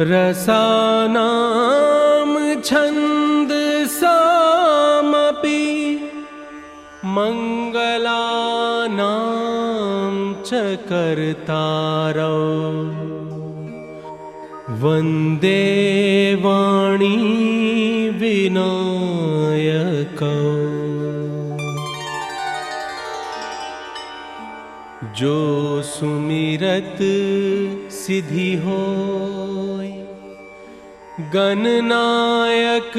रसानां छन्दसामपि मङ्गलानां च कर्तारौ। वन्दे वाणी विनायकौ। जो सुमिरत सिद्धिहो गणनायक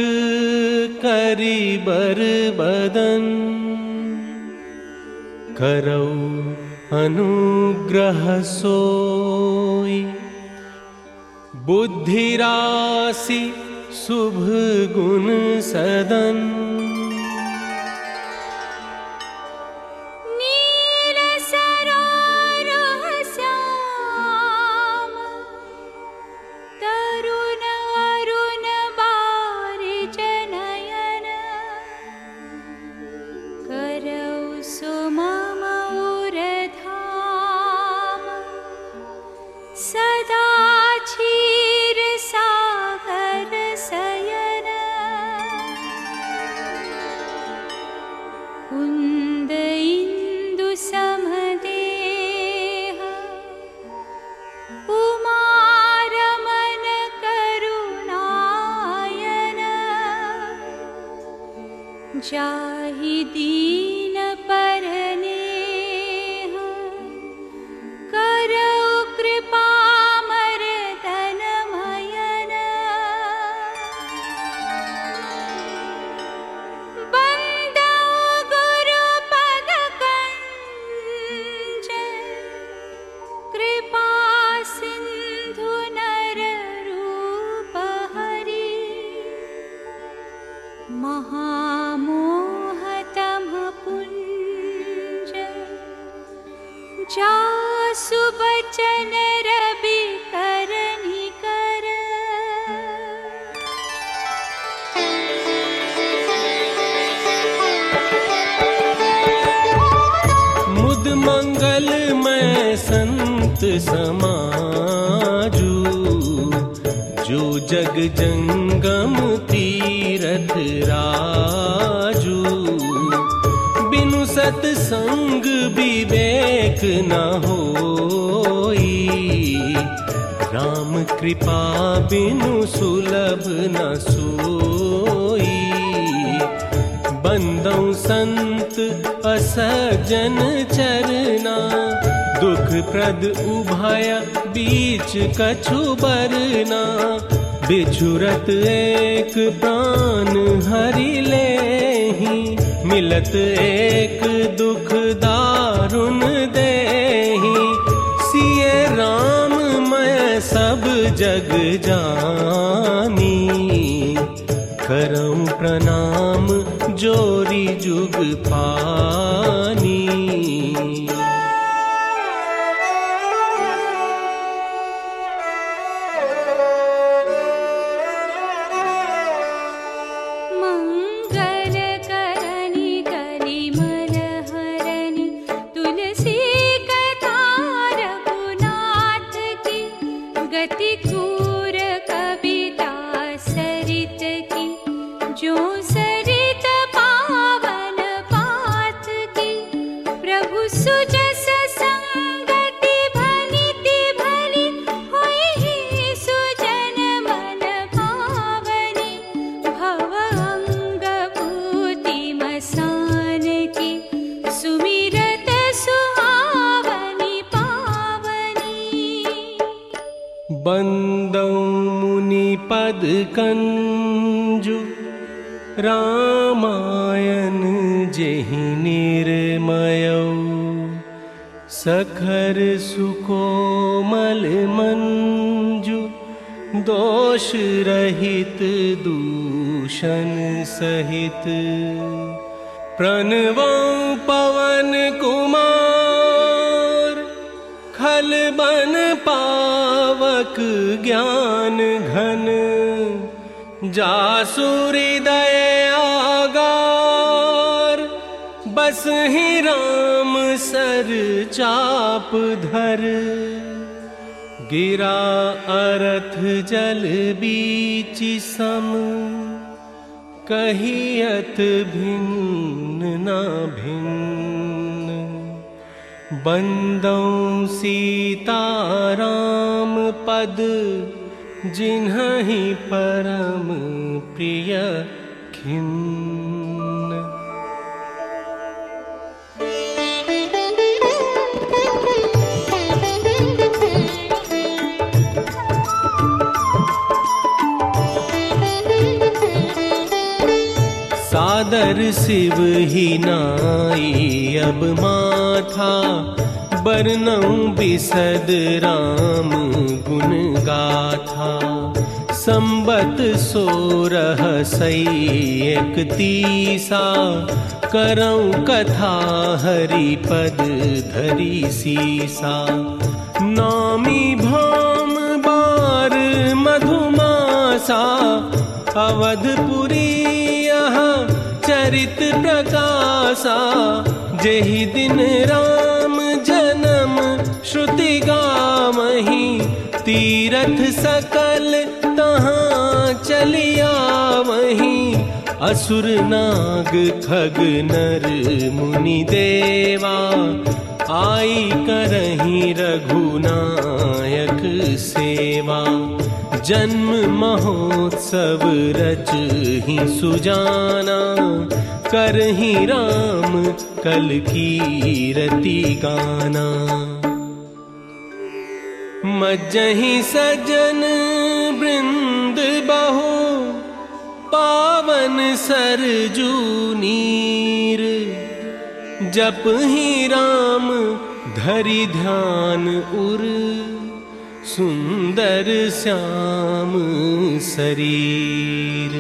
करिबर बदन। करौ अनुग्रह सोई। बुद्धिरासि शुभ गुण सदन। भवानी कहियत भिन्न न भिन्न। बंदौ सीता राम पद जिन्ह परम प्रिय सादर शिव ही नाई। अब माथा बरनऊ बिसद राम गुण गाथा। संबत सोरह सई एक तीसा। करऊं कथा हरि पद धरी सीसा। नामी भाम बार मधुमासा। अवधपुरी चरित प्रकाशा, जेहि दिन राम जन्म, श्रुति गामही तीरथ सकल तहाँ चलिया वहीं असुर नाग खग नर मुनि देवा, आई करही रघुनायक सेवा। जन्म महोत्सव रच ही सुजाना, कर ही राम कल की रति गाना। मज्जही सजन वृंद बहो, पावन सरजू नीर जप ही राम धरि ध्यान उर। सुंदर श्याम शरीर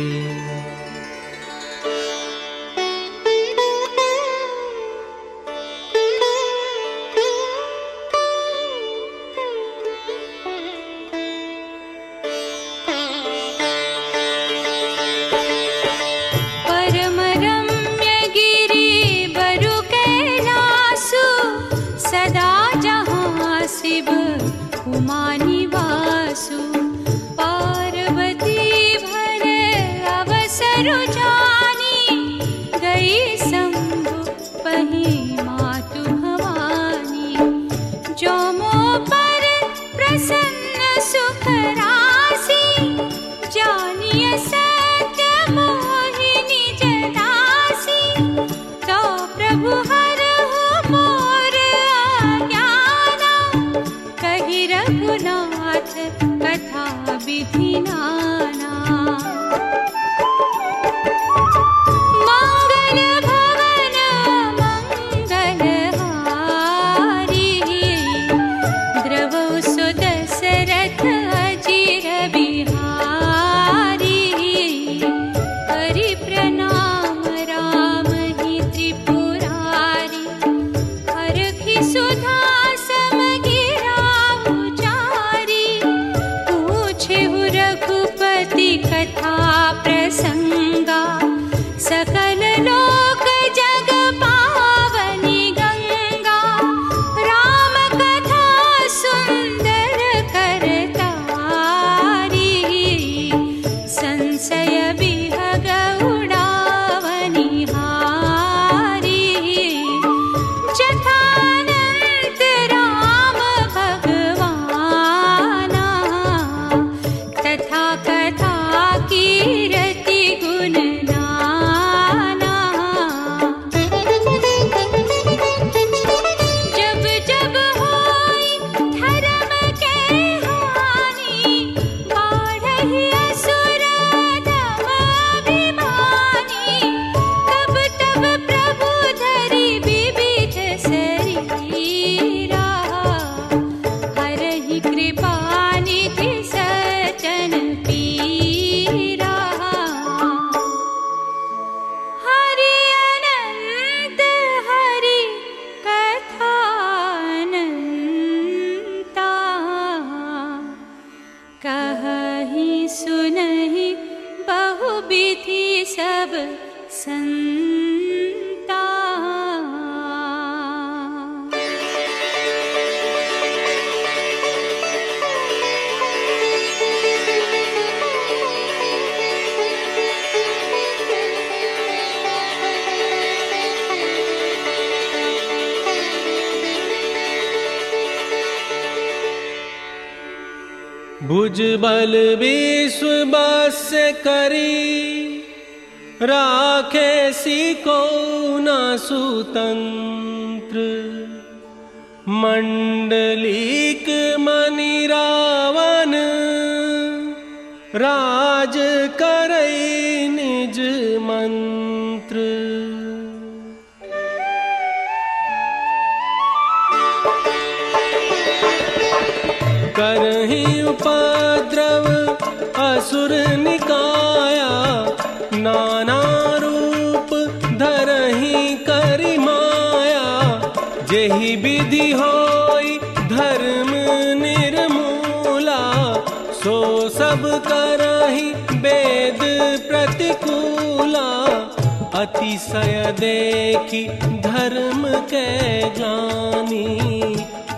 देखी धर्म के जानी?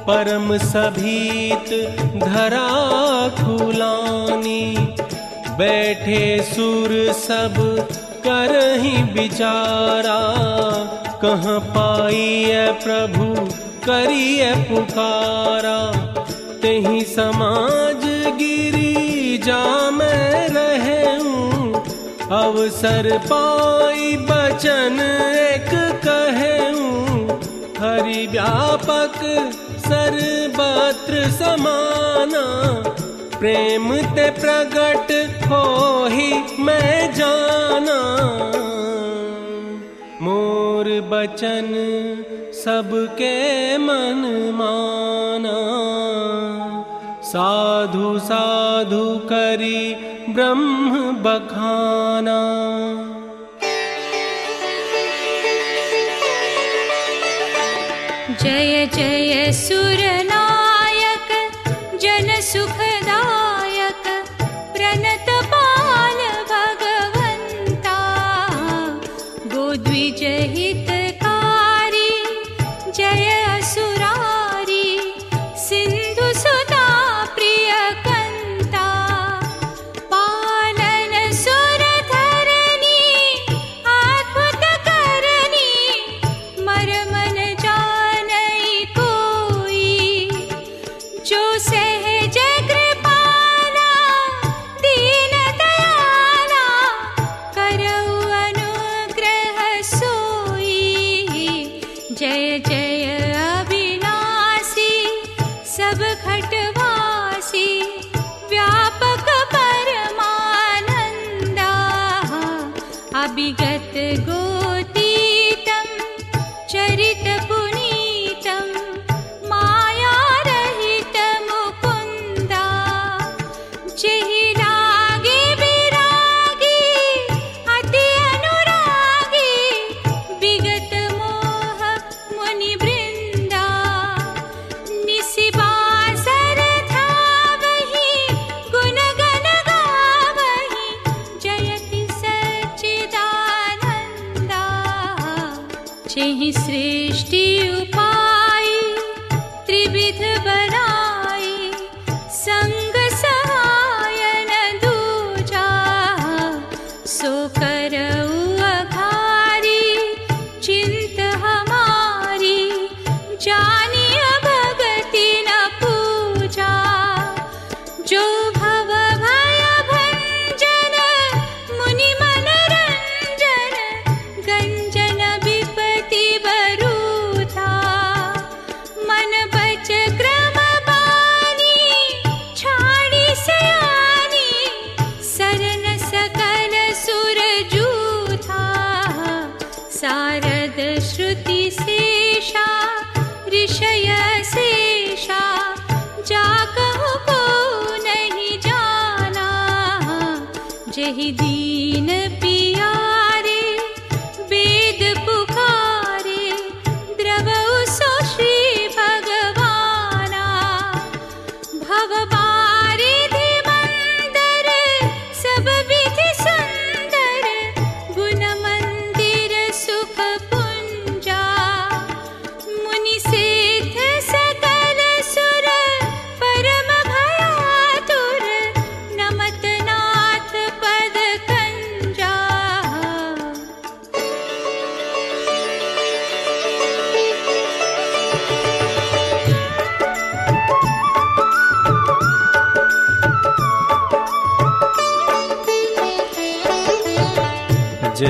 परम सभीत धरा खुलानी। बैठे सुर सब कर ही बिचारा। कह पाइय प्रभु, करिए पुकारा। तही समाज गिरी जा मैं रहे अवसर पाई बचन एक कहूँ। हरि व्यापक सर्वत्र समाना। प्रेम ते प्रगट हो ही मैं जाना। मोर बचन सबके मन माना। साधु साधु करी ब्रह्म बखाना। जय जय सूर्य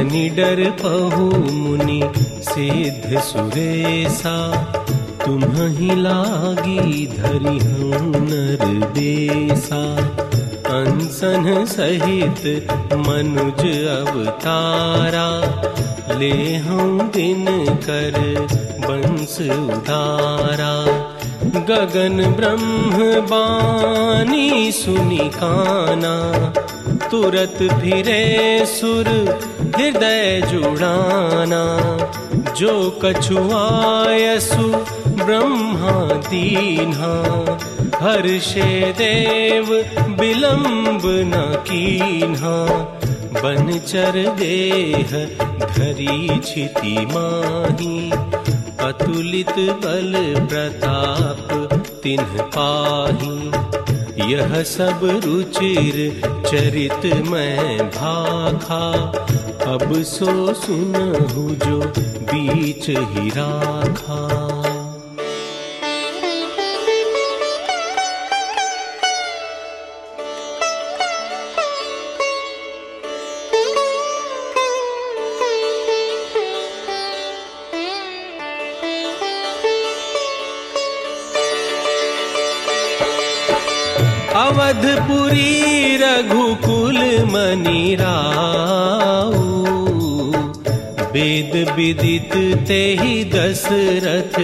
जनि डर पहु मुनि सिद्ध सुरेसा तुम ही लागी धरि नर बेसा अंसन सहित मनुज अवतारा, ले हम दिन कर बंस उधारा। गगन ब्रह्म बानी सुनि काना, तुरत फिरे सुर हृदय जुड़ाना जो कछुआयसु ब्रह्मा दीन्हा। हर्षे देव विलंब न कीन्हा। बनचर देह धरी छिति माही। अतुलित बल प्रताप तिन्ह पाही यह सब रुचिर चरित मैं भाखा। अब सो सुनहु जो बीच ही राखा। अवधपुरी रघुकुल मनि राऊ वेद विदित तेहि दशरथ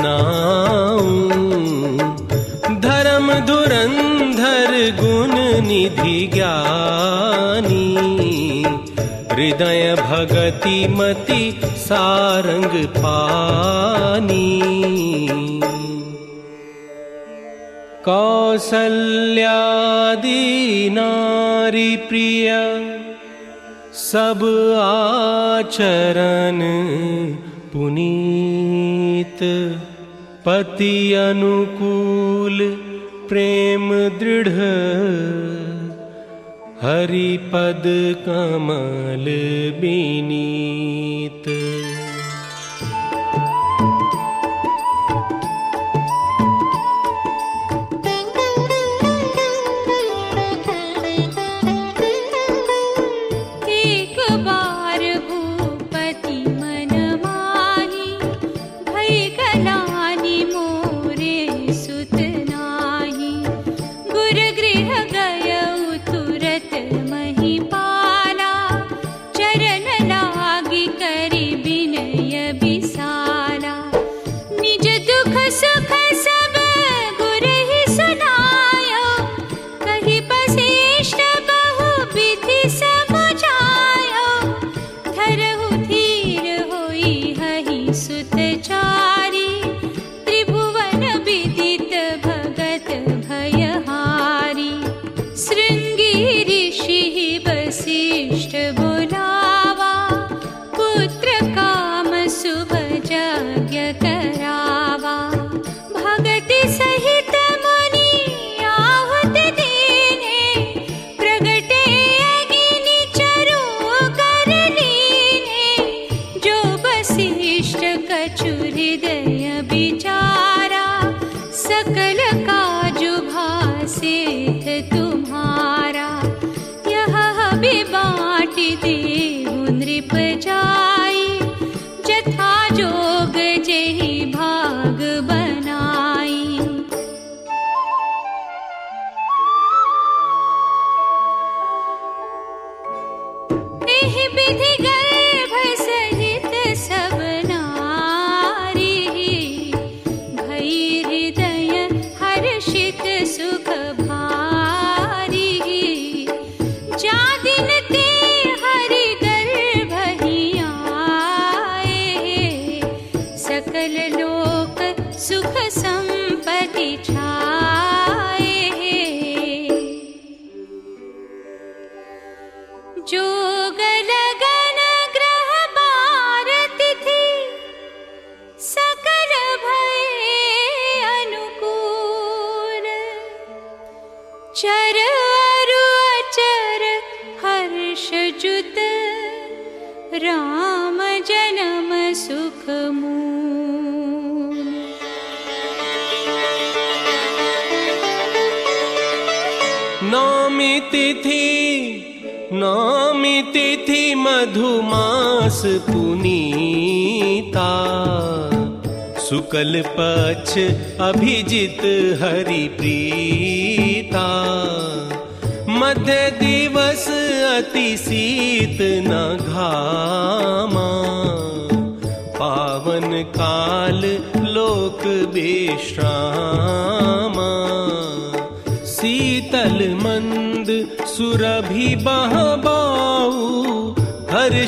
नाऊ धर्म धुरंधर गुण निधि ज्ञानी। हृदय भगति मति सारंग पानी प्रिय सब आचरण पुनीत पति अनुकूल प्रेम दृढ़। हरिपद कमल बिनीत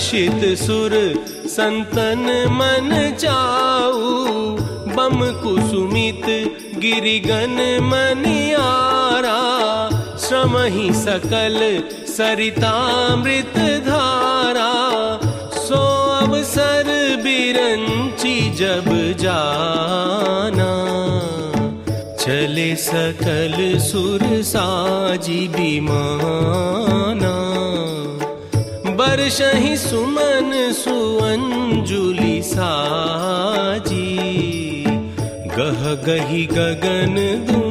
हर्षित सुर संतन मन जाऊ बम कुसुमित गिरिगन मनियारा श्रम ही सकल सरितामृत धारा। सो अवसर बिरंची जब जाना। चले सकल सुर साजी बिमाना सुमन सुअंजुलि साजी। गह गही गगन धू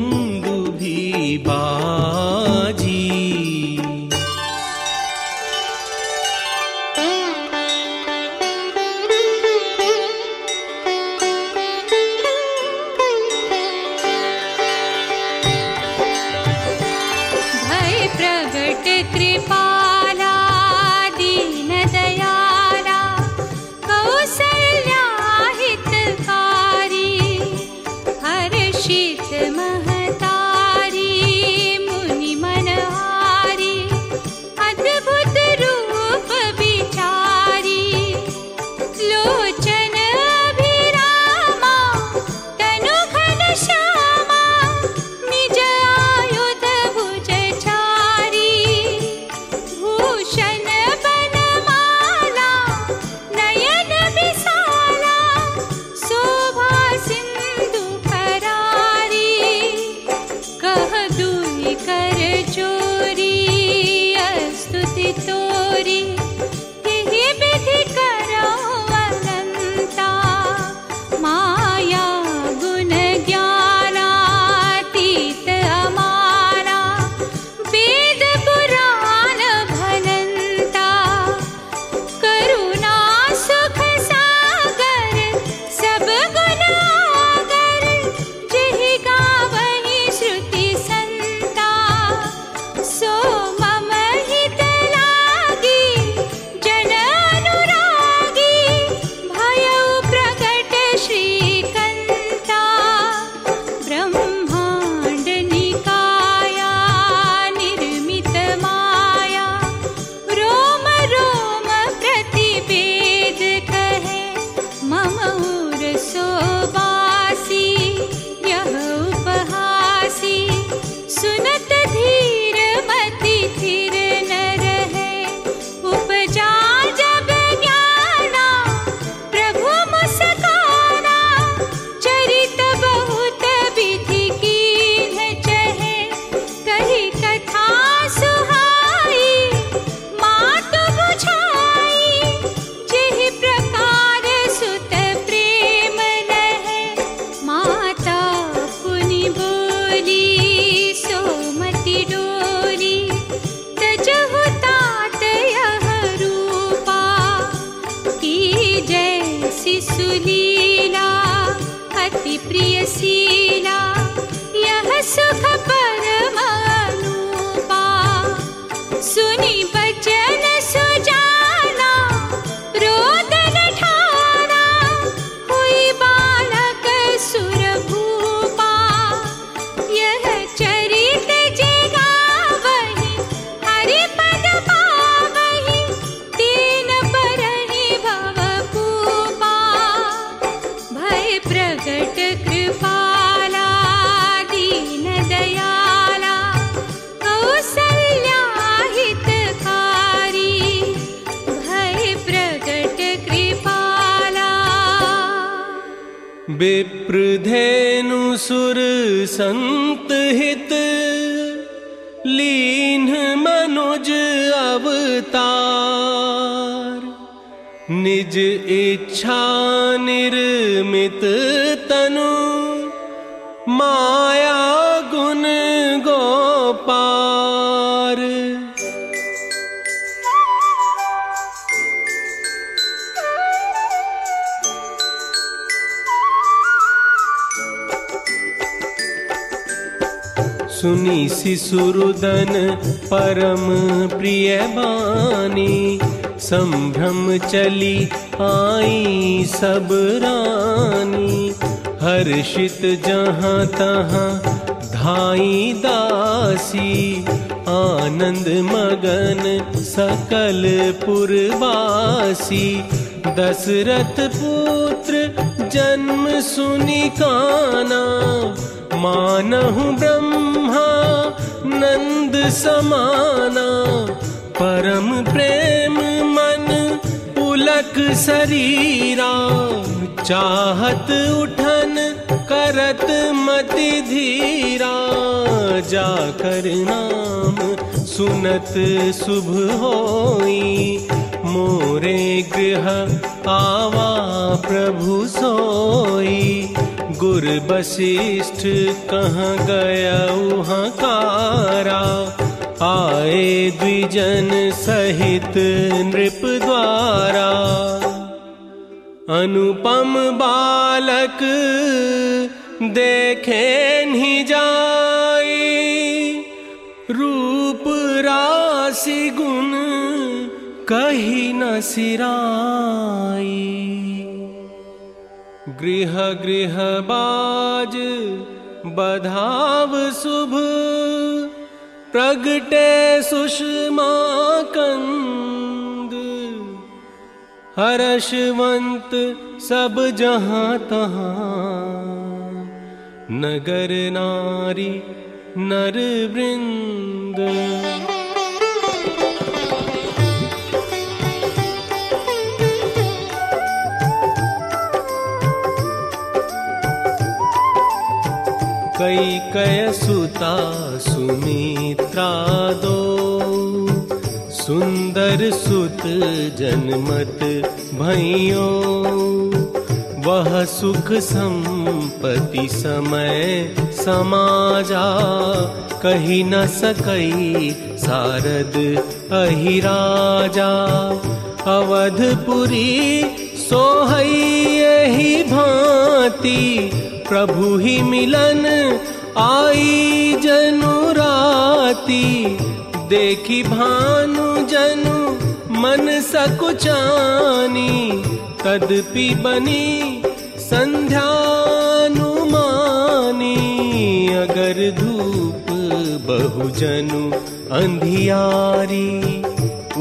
हर्षित जहाँ तहाँ धाई दासी आनंद मगन सकल पुरवासी। दशरथ पुत्र जन्म सुनि काना मानहु ब्रह्मा नंद समाना। परम प्रेम मन पुलक शरीरा चाहत उठन करत मति धीरा जाकर नाम सुनत शुभ होई। मोरे गृह आवा प्रभु सोई। गुर वशिष्ठ कहाँ गया कारा। आए द्विजन सहित नृप द्वारा। अनुपम बालक देखे नहीं जाई रूप राशि गुण कही न सिराई गृह गृह बाज, बधाव शुभ, प्रगटे सुषमा कंद। हर्षवंत सब जहाँ तहाँ। नगर नारी नर वृंद कई कय सुता सुमित्रा दो। सुंदर सुत जनमत भैयो वह सुख संपत्ति समय समाजा, कही न सकई सारद अहिराजा अवधपुरी सोहई यही भांति, प्रभु ही मिलन आई जनु राती। देखी भानु जनु मन सकुचानी तदपि बनी संध्यानुमानी, अगर धूप बहुजनु अंधियारी,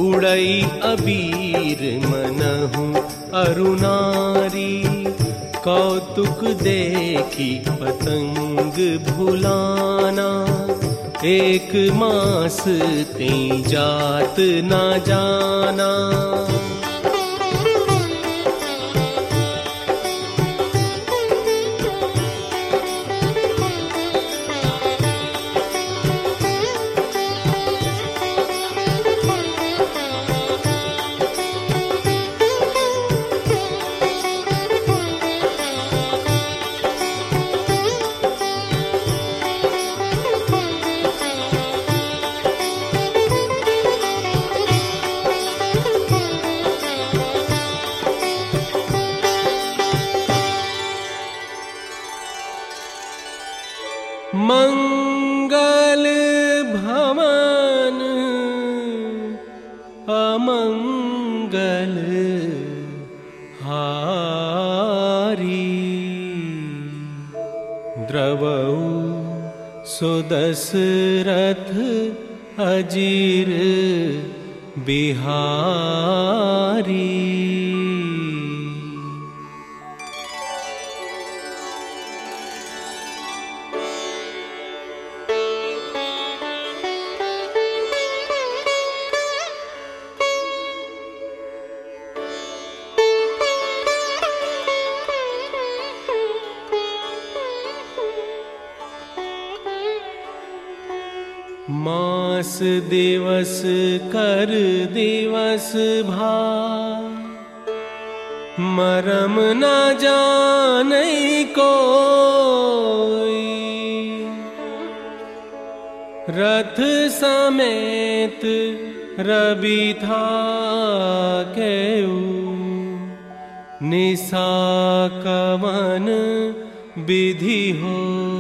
उड़ई अबीर मनहु अरुणारी, कौतुक देखी पतंग भुलाना, एक मास ते जात ना जाना। सुदशरथ अजीर बिहारी दिवस, कर दिवस भा मरम न जान को रथ समेत रवि था निशा कवन विधि होई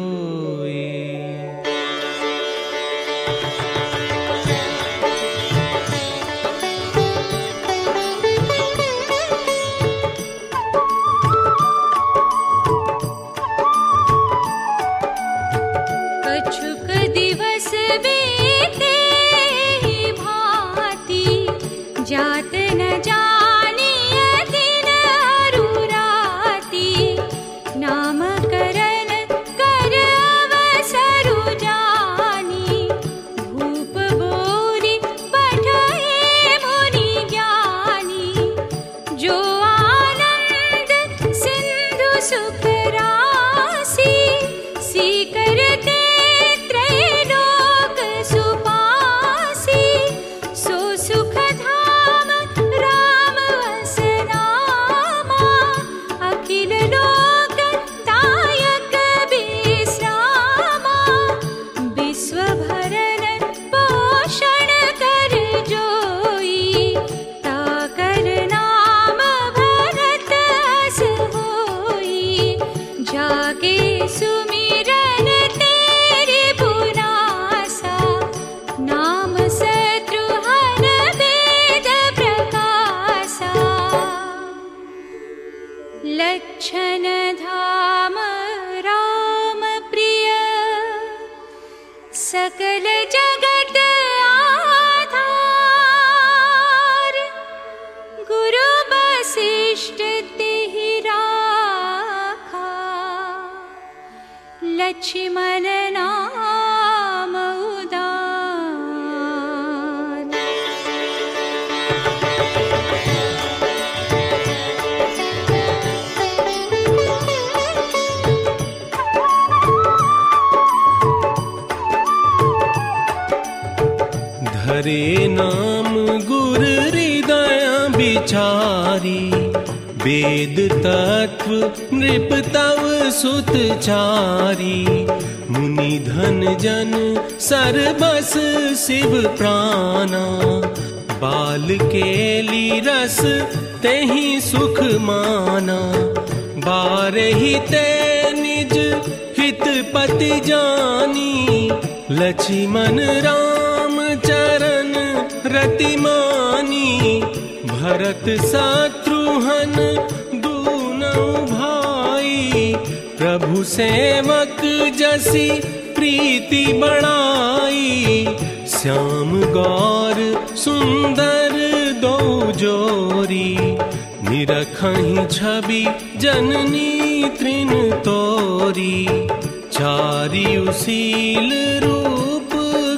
सुशील रूप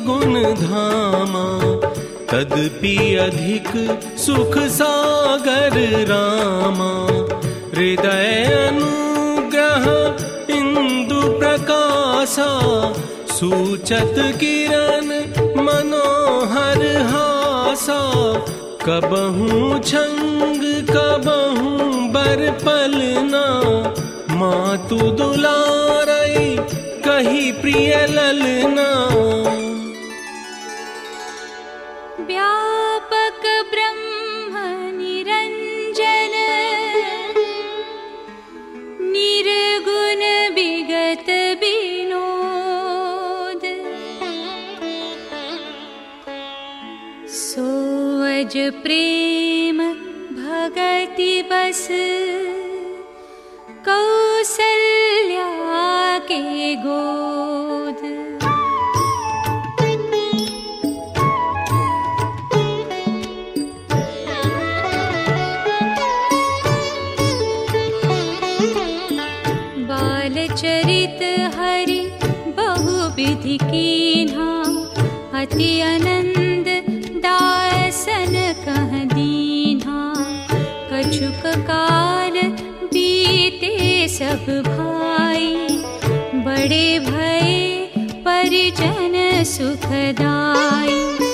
गुण धामा, तदपि अधिक सुख सागर रामा। हृदय अनुग्रह इंदु प्रकाशा, सूचत किरण मनोहर हासा। कबहू छंग, कबहू बर पलना मातु दुला प्रिय ललना। व्यापक ब्रह्म निरञ्जन निर्गुण विगत विनोद। सोज प्रेम भगति बस। कौशले गोद। बालचर हरि बहुविधिन्हा अति आनन्द दासन कहदीन्हा कच्छु का ते सब भाई। बड़े भय परिजन सुखदाई।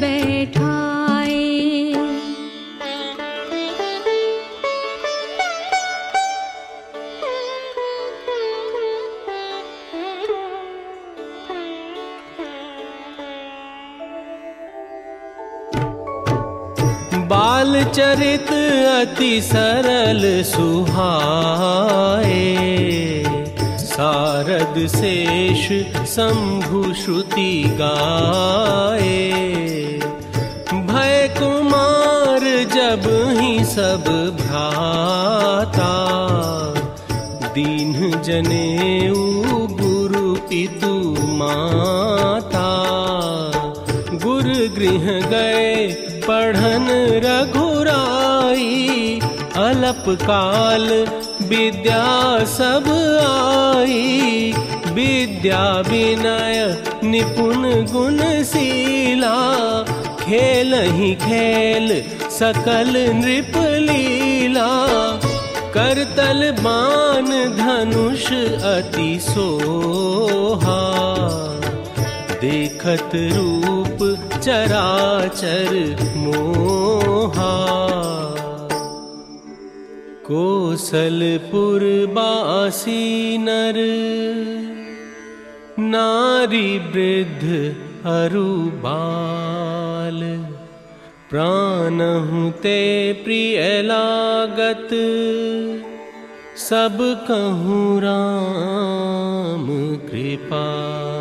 बैठा बालचरत्र अति सरल सुहाए। सारद शेष शंभु श्रुति गाए। भय कुमार जब ही सब भ्राता, दीन जनेऊ गुरु पितु माता। गुर गृह गए पढ़न रघुराई, अलप काल विद्या सब आई। विद्या विनय निपुण गुण गुणशीला। खेल ही खेल सकल नृप लीला करतल बान धनुष अति सोहा। देखत रूप चराचर मोहा। कोसलपुर बासी नर। नारी वृद्ध अरु बाल। प्राणहु ते प्रिय कहूँ राम कृपाल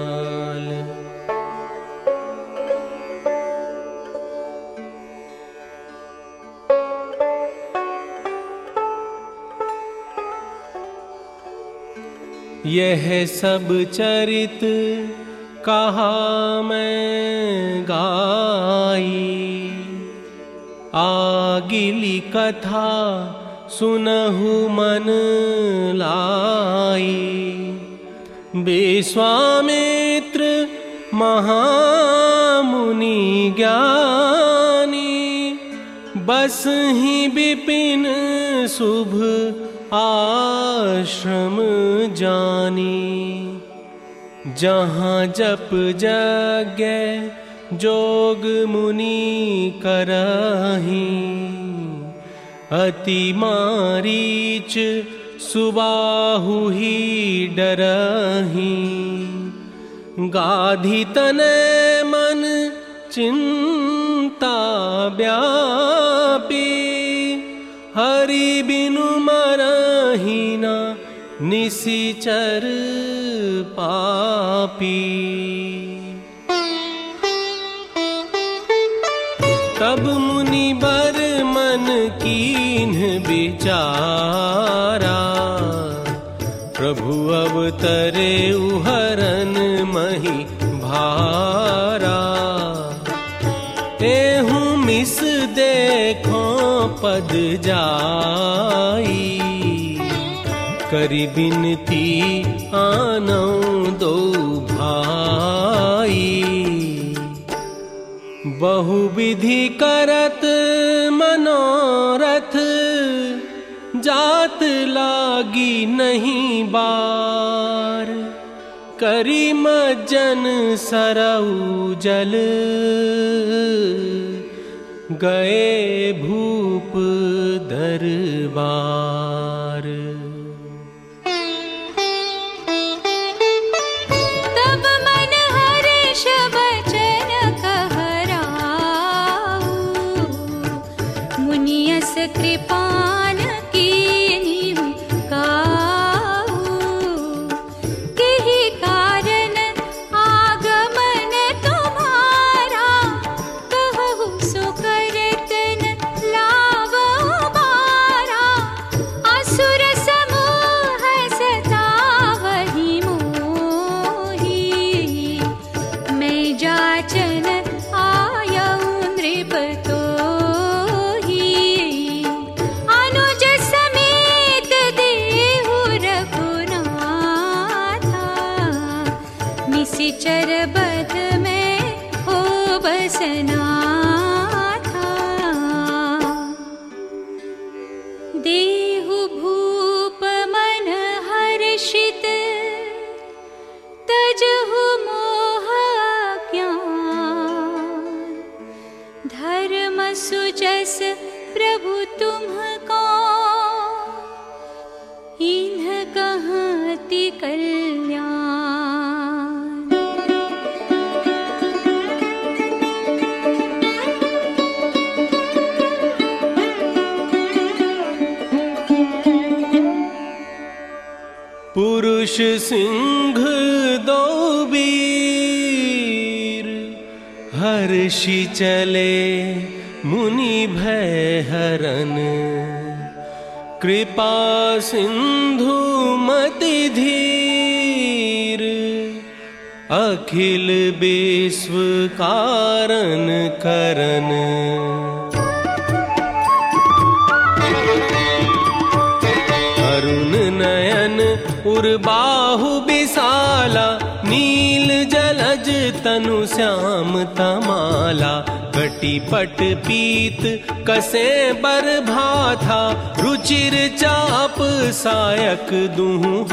यह सब चरित कहा मैं गाई। आगिली कथा सुनहु मन लाई। विश्वामित्र महामुनि ज्ञानी, बस ही विपिन शुभ आश्रम जानी। जहाँ जप यज्ञ जोग मुनि करही। अति मारीच सुबाहु ही डरही। गाधी तने मन चिंता व्यापी। हरि बिनु निशिचर पापी। तब मुनि बर मन कीन विचारा प्रभु अवतरे उहरन मही भारा। तेहू मिस देखो पद जाई करी बिनती आनौ दो भाई। बहु विधि करत मनोरथ जात लागी नहीं बार। करी मज्जन सरऊ जल गए भूप दरबार सिंह दो वीर, हर्षि चले मुनि भय हरन कृपा सिंधु मति धीर, अखिल विश्व कारण करन उर्बाहु विशाला नील जलज तनु श्याम तमाला। कटिपट पीत कसे भाथा रुचिर चाप सायक दुहु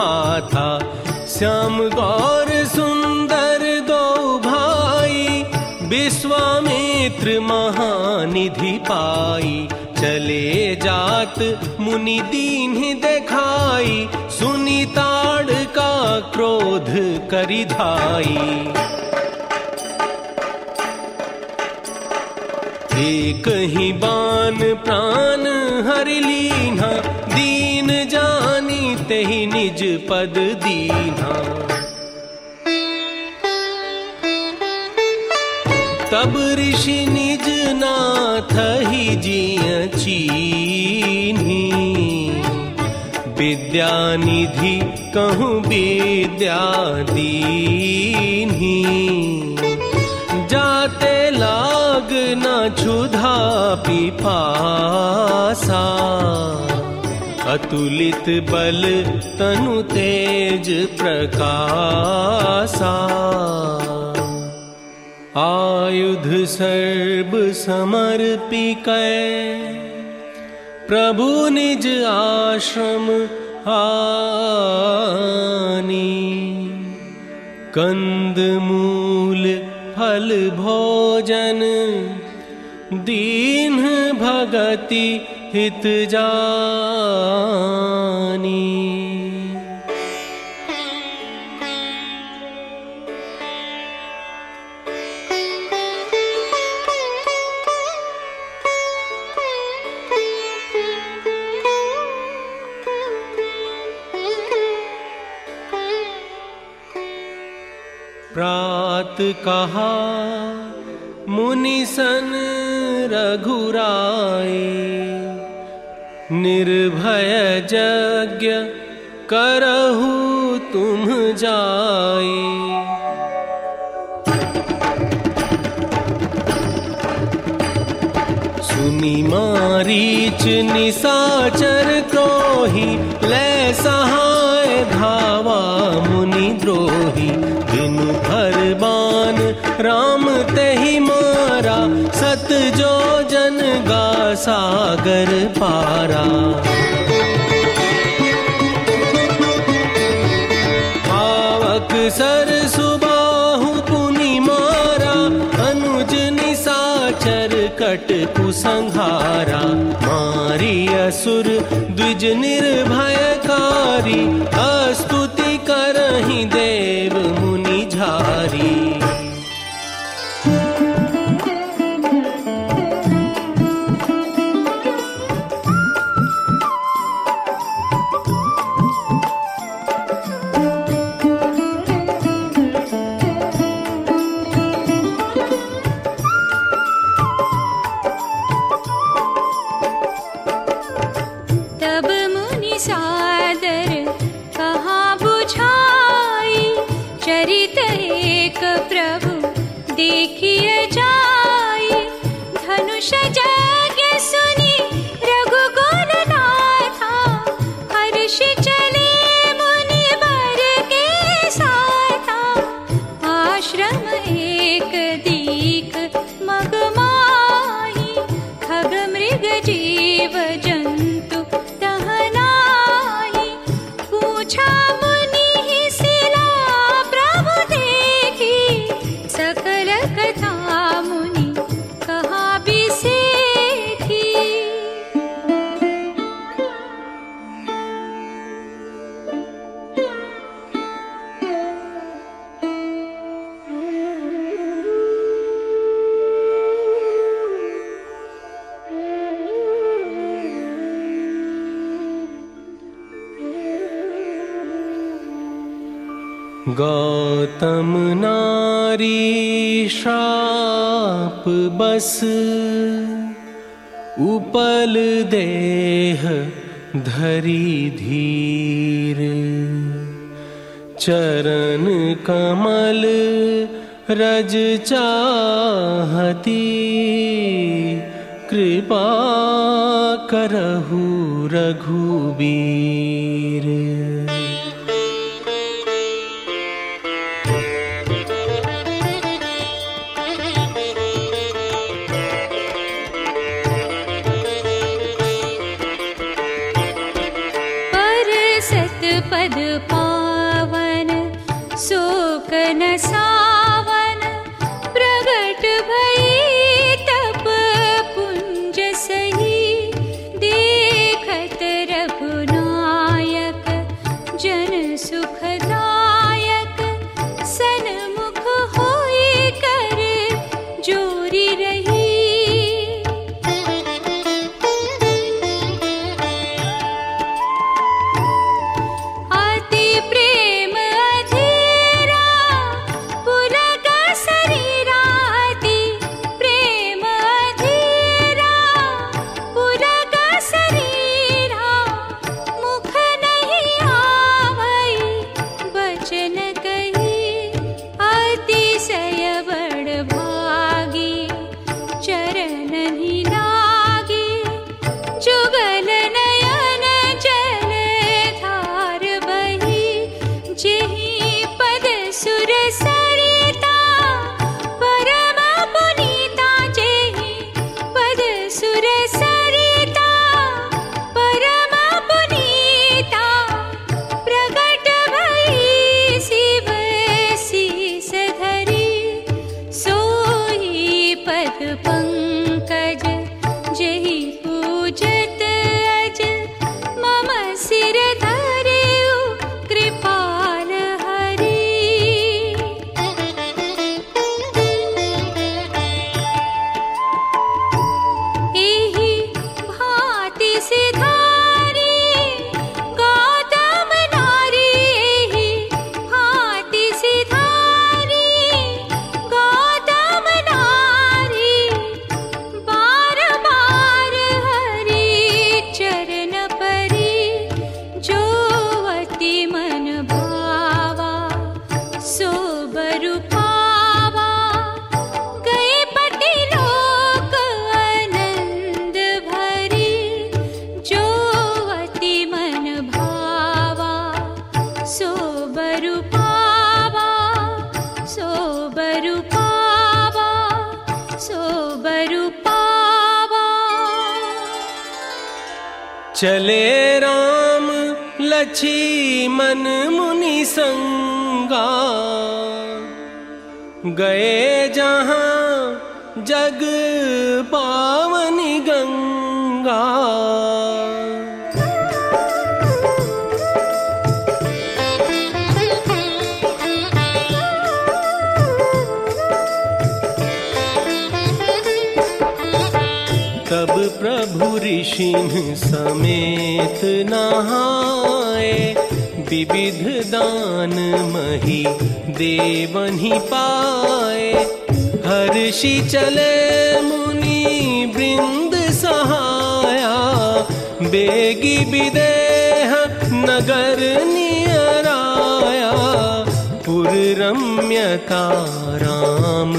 श्याम गौर सुंदर दो भाई विश्वामित्र महानिधि पाई। चले जात मुनि दीन देखाई, सुनी ताड़ का क्रोध करी धाई। एक ही बान प्राण हर लीना, दीन जानी ते ही निज पद दीना। तब ऋषि निज नाथ ही जिय चीन्ही विद्या निधि कहूँ विद्या दीन्ही जाते लाग न क्षुधा पिपासा। अतुलित बल तनु तेज प्रकाशा। आयुध सर्व समर्पिक प्रभु निज आश्रम आनी कंद मूल फल भोजन दीन भगति हित जानी कहा मुनिसन रघुराये निर्भय यज्ञ करहु तुम जाये सुनि माच निशाचर क्रोहि ले सहा राम तेहि मारा सत जो जन गा सागर पारा। आवक सर सुबाहु पुनि मारा अनुज निसाचर कट कुसंहारा। मारी असुर द्विज निर्भयकारी गौतम नारी श्राप बस। उपल देह धरी धीर। चरण कमल रज चाहती। कृपा करहु रघुबीर। सिंह समेत नहाए, विविध दान मही देवनि पाए। हर्षि चले मुनि वृंद सहाया, बेगी विदेह नगर नि राम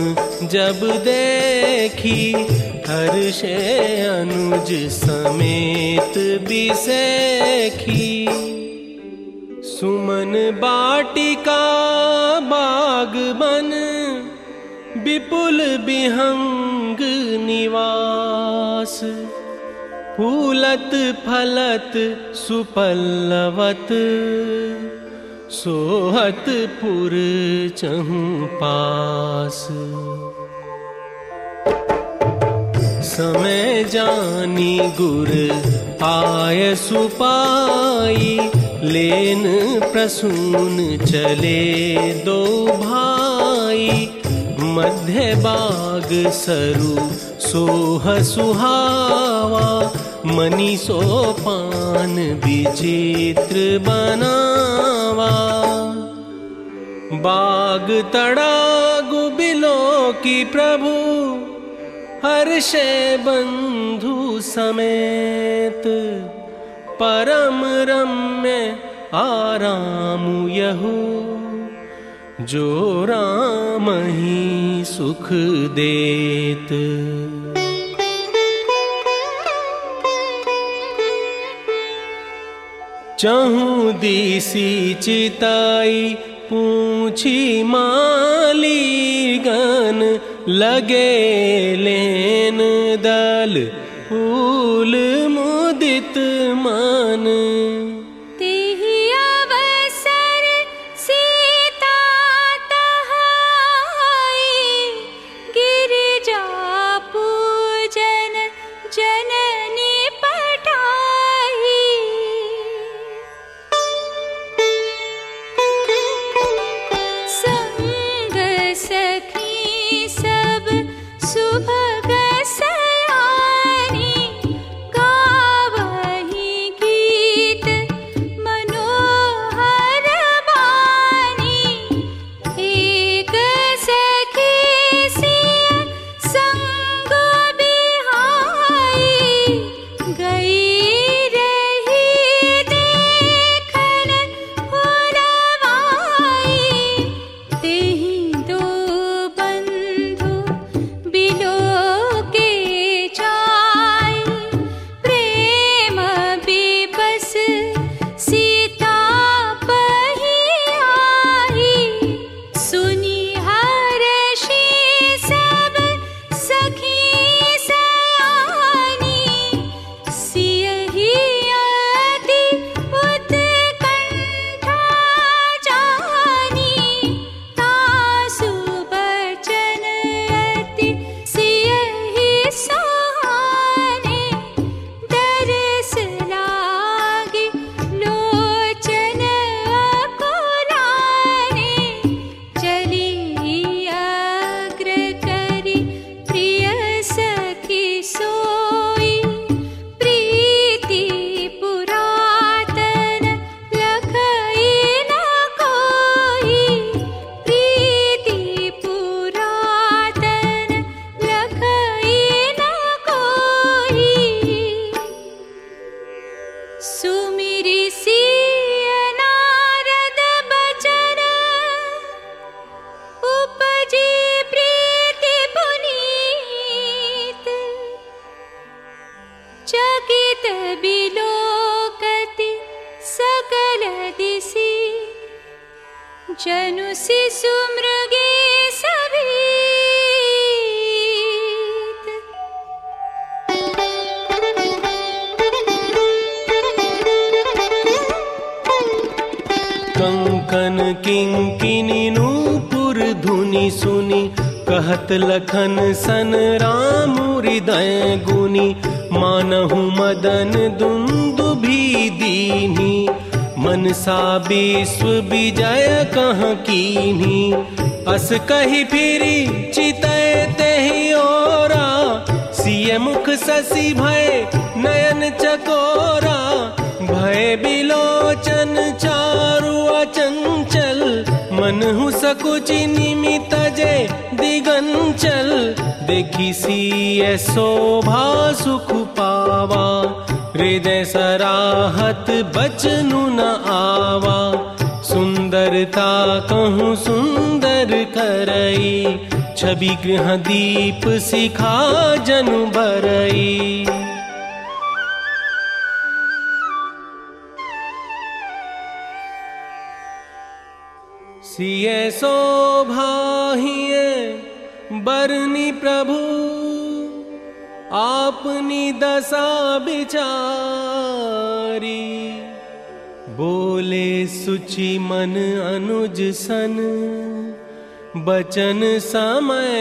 जब देखी हर्षे अनुज समेत बिसेखी। सुमन बाटिका बागबन विपुल विहङ्ग निवास। फूलत फलत सुपल्लवत सोहतपुर पास। समय जानी गुर आय सुपाई लेन प्रसून चले दो भाई। मध्य बाग सरु, सोह सुहावा मनी सो पान विचित्र बनावा। बाग तड़ागु बिलो की प्रभु, हर्षे बंधु समेत। परम रम्य आराम यहू। जो राम ही सुख देत। चहु दिसी चिताई पूछी माली गन लगे लेन दल फूल मुदित मन लखन सन राम हृदय गुनी, मानहु मदन दुंदु भी दीनी। मनसा विश्व विजय कह कीन्ही अस कही फिरी चितय तेहि ओरा सिय मुख ससी भय नयन चकोरा। भय बिलोचन चारु अचंचल मनहु सकुचि निमित जय दिगंचल देखी सिय शोभा सुख पावा। हृदय सराहत बचनु न आवा। सुंदरता कहूँ सुंदर करई, छवि गृह दीप सिखा जनु बरई। सिय शोभाहिए बरनी प्रभु आपनी दशा बिचारी बोले सुचि मन अनुज सन बचन समय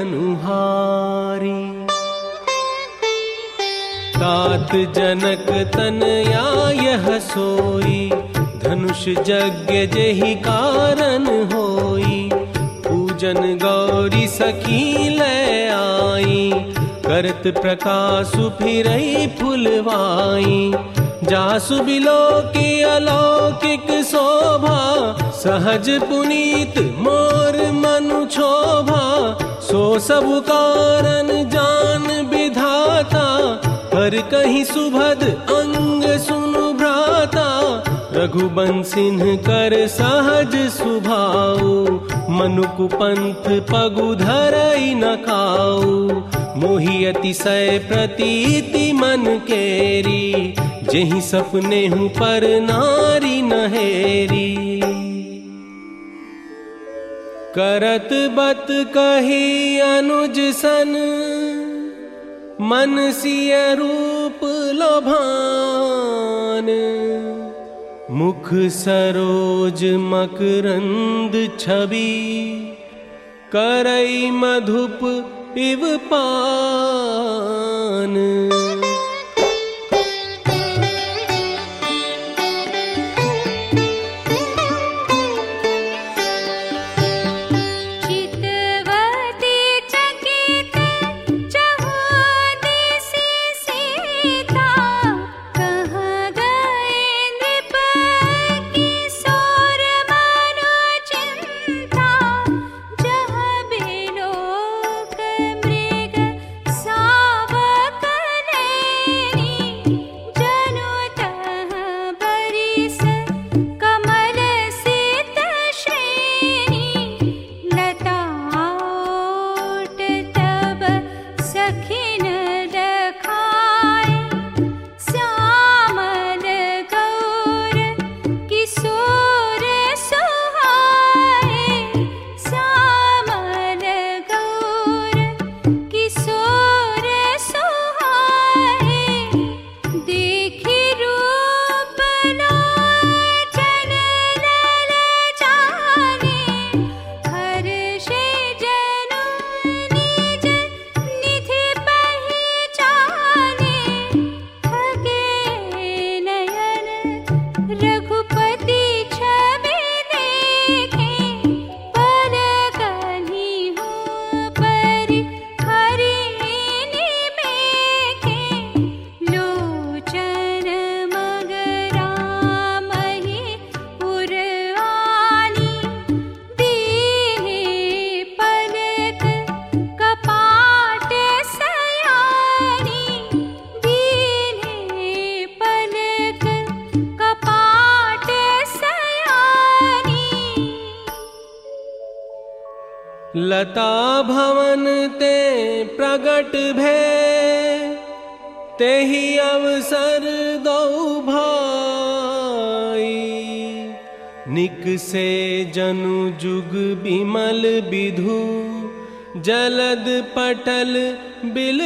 अनुहारी। तात जनक तनया धनुष यज्ञ जेहि कारण होई पूजन गौरी सखी ले आई। करत प्रकाश फिर फुलवाई। जासु बिलो के अलौकिक शोभा, सहज पुनीत मोर मनु शोभा सो सब कारण जान विधाता, हर कहीं सुभद रघुबन सिंह कर सहज सुभाऊ मनुकु पंथ पगु धरई न खाऊ। मोहि अतिशय प्रतीति मन केरी, जही सपने हूँ पर नारी नहेरी करत बत कही अनुज सन, मन सिय रूप लोभान। मुख सरोज मकरन्द छवि करै मधुप इव पान। पटल बिल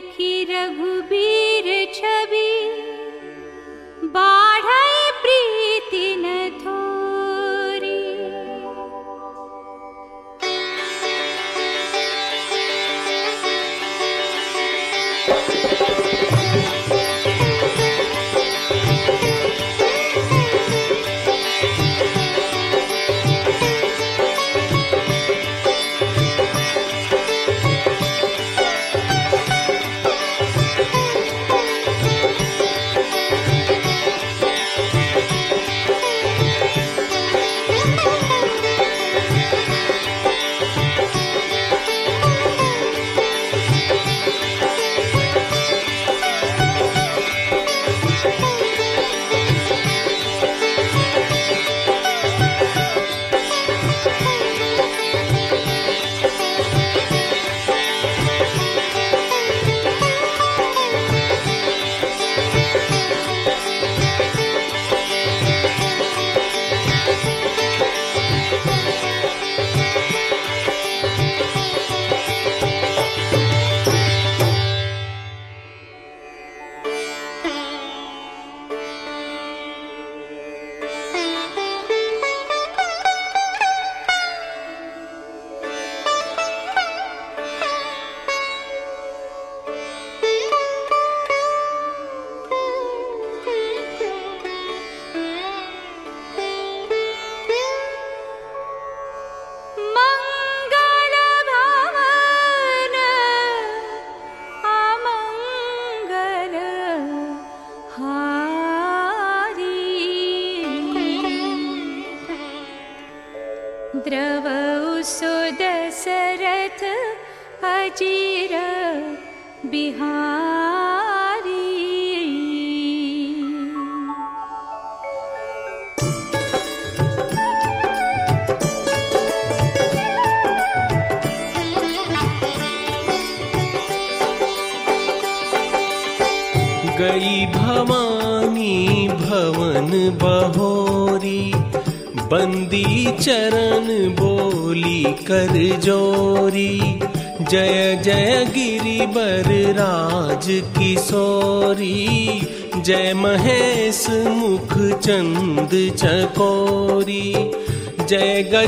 que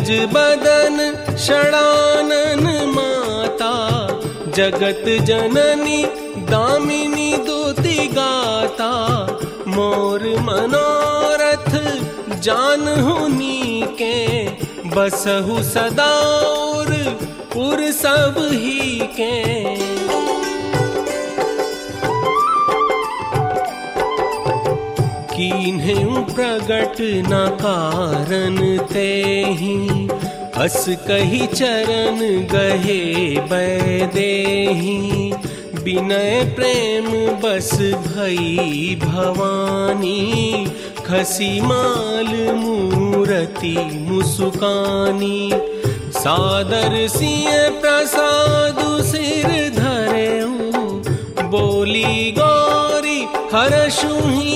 गज बदन षडानन माता, जगत जननी दामिनी दूति गाता। मोर मनोरथ जानहुनी के बसहु सदा और पुर सब ही के इन्हें प्रगट न कारण ते ही। अस कही चरण गहे बैदेही विनय प्रेम बस भई भवानी। खसी माल मूरति मुसुकानी। सादर सिंह प्रसाद सिर धरे बोली गौरी हर शुही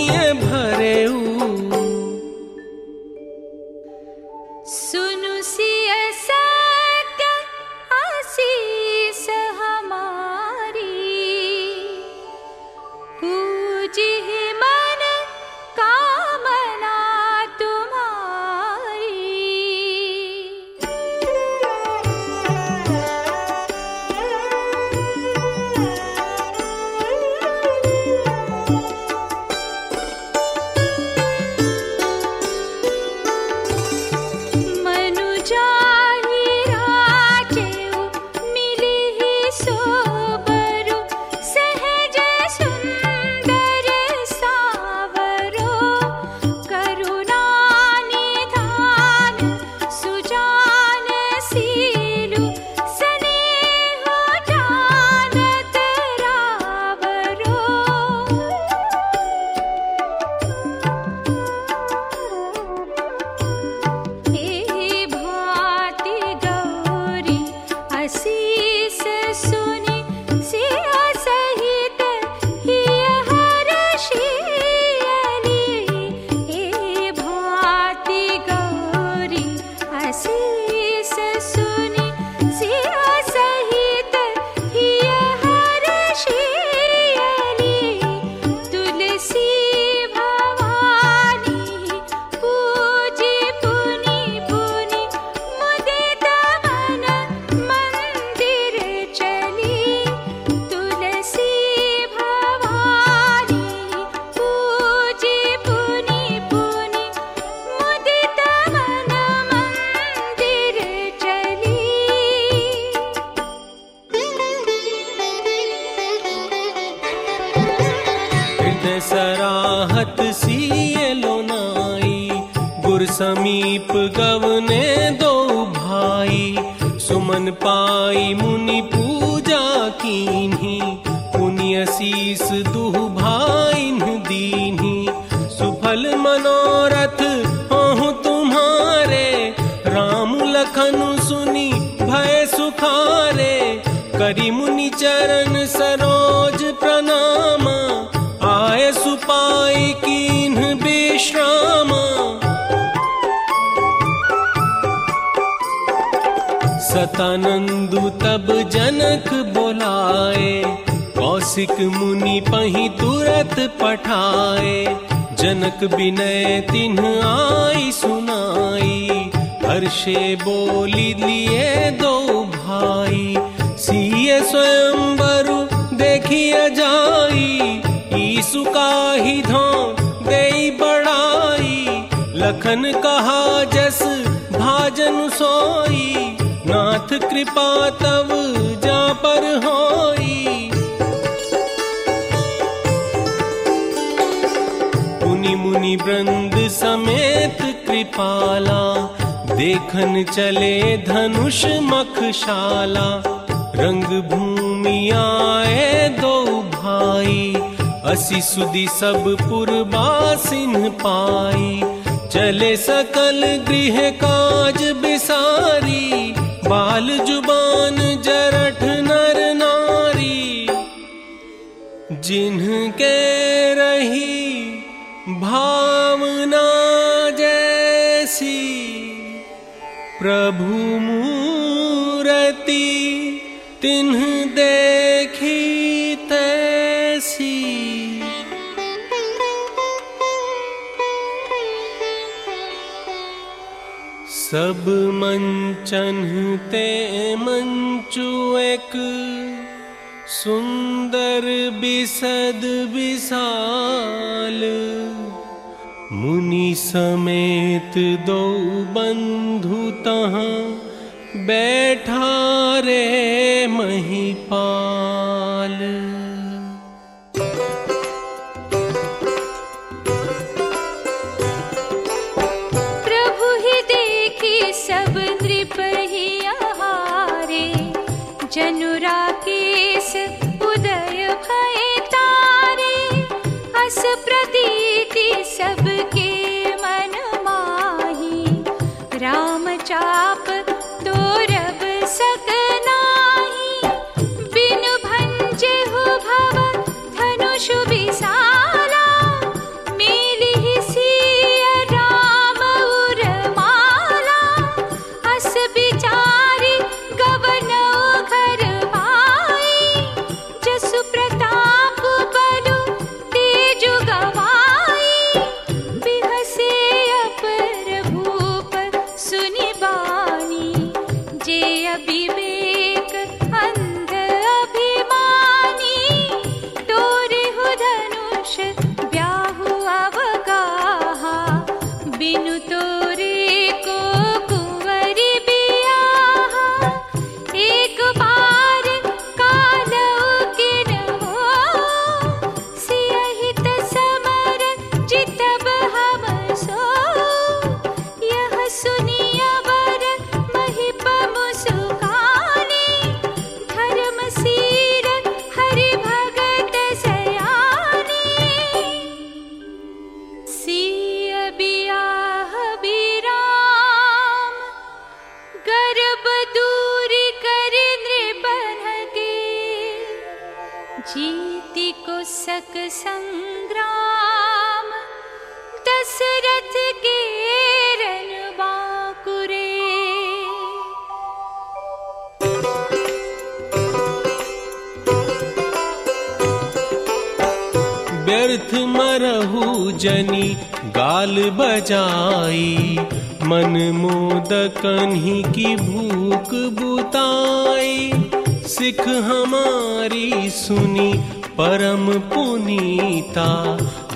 सुदी सब पुरबासिन पाई। चले सकल गृह काज सुंदर बिसद विशाल मुनि समेत दो बंधु तहाँ बैठा रे महिपाल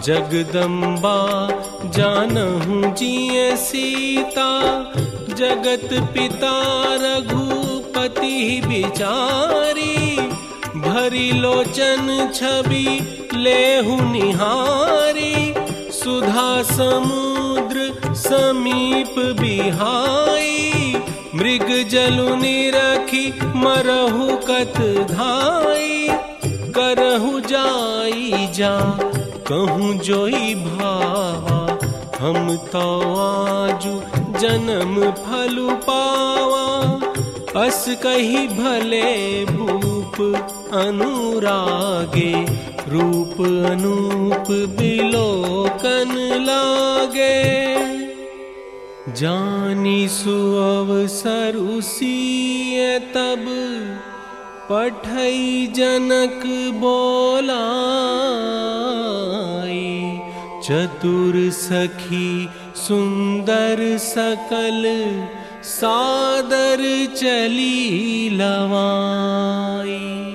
जगदम्बा, जानहु जिय सीता, जगत पिता रघुपति बिचारी, भरी लोचन छवि लेहु निहारी, सुधा समुद्र समीप बिहाई मृग जलु निरखी मरहु कत धाई, करहु जाई जा कहूँ जोई भावा, हम तो आजु जन्म फलु पावा। अस कही भले भूप अनुरागे, रूप अनूप बिलोकन लागे। जानी सुअवसर उसीय तब, पठई जनक बोलाई चतुर सखी सुंदर सकल सादर चली लवाई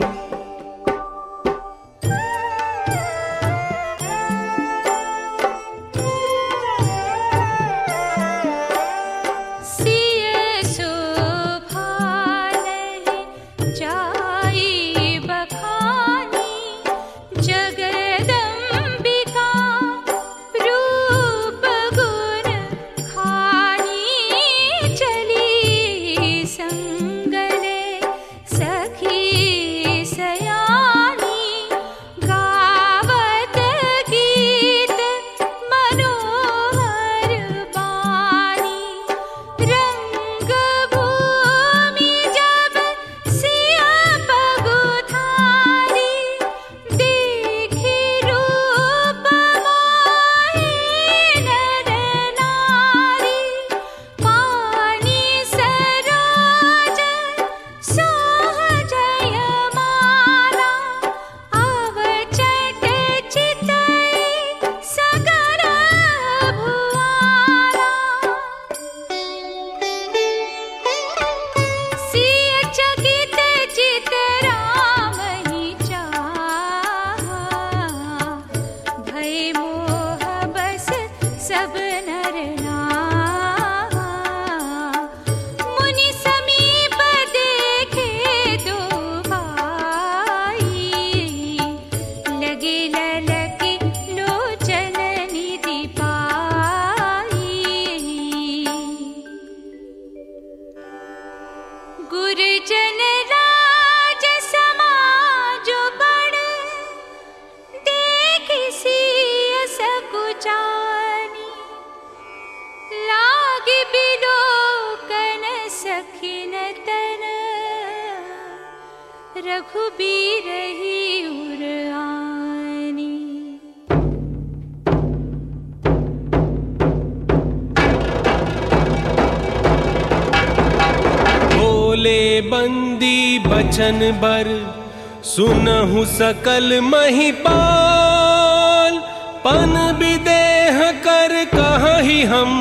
सकल महिपाल, पन विदेह कर कही हम,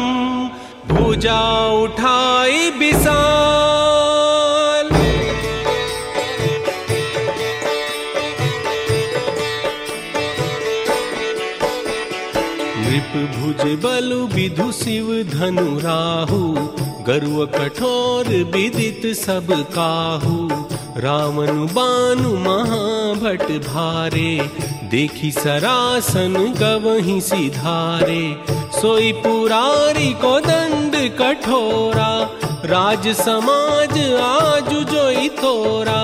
भुजा उठाई विशाल। नृप भुज बलु विधु शिव धनु राहु, गरुव कठोर विदित सब काहू रावण बानु महाभट भारे देखी सरासन गवही सिधारे। सोई पुरारी को दंड कठोरा, राज समाज आज जोई तोरा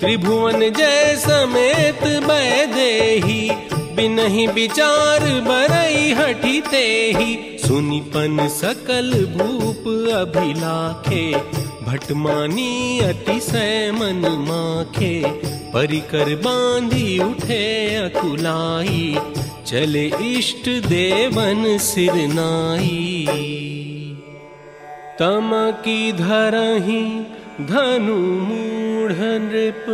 त्रिभुवन जय समेत बैदेही बिनहि विचार बरई हठी तेहि सुनिपन सकल भूप अभिलाखे, भटमानी अतिशय मन माखे। परिकर बांधी, उठे अकुलाई। चले इष्ट देवन सिरनाई तम की धरही धनु मूढ़ नृप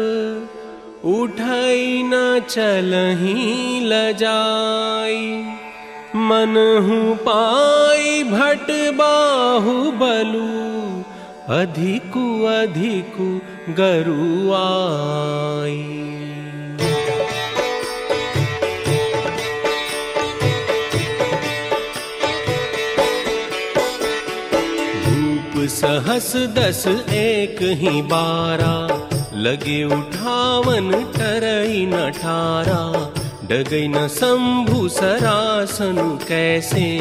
उठाई न चलही लजाई। मनहु पाई भट बाहु बलू अधिकु अधिकु गरुआई। सहस दस एक ही बारा, लगे उठावन टरई न ठारा। डगई न शंभु सरासनु कैसे,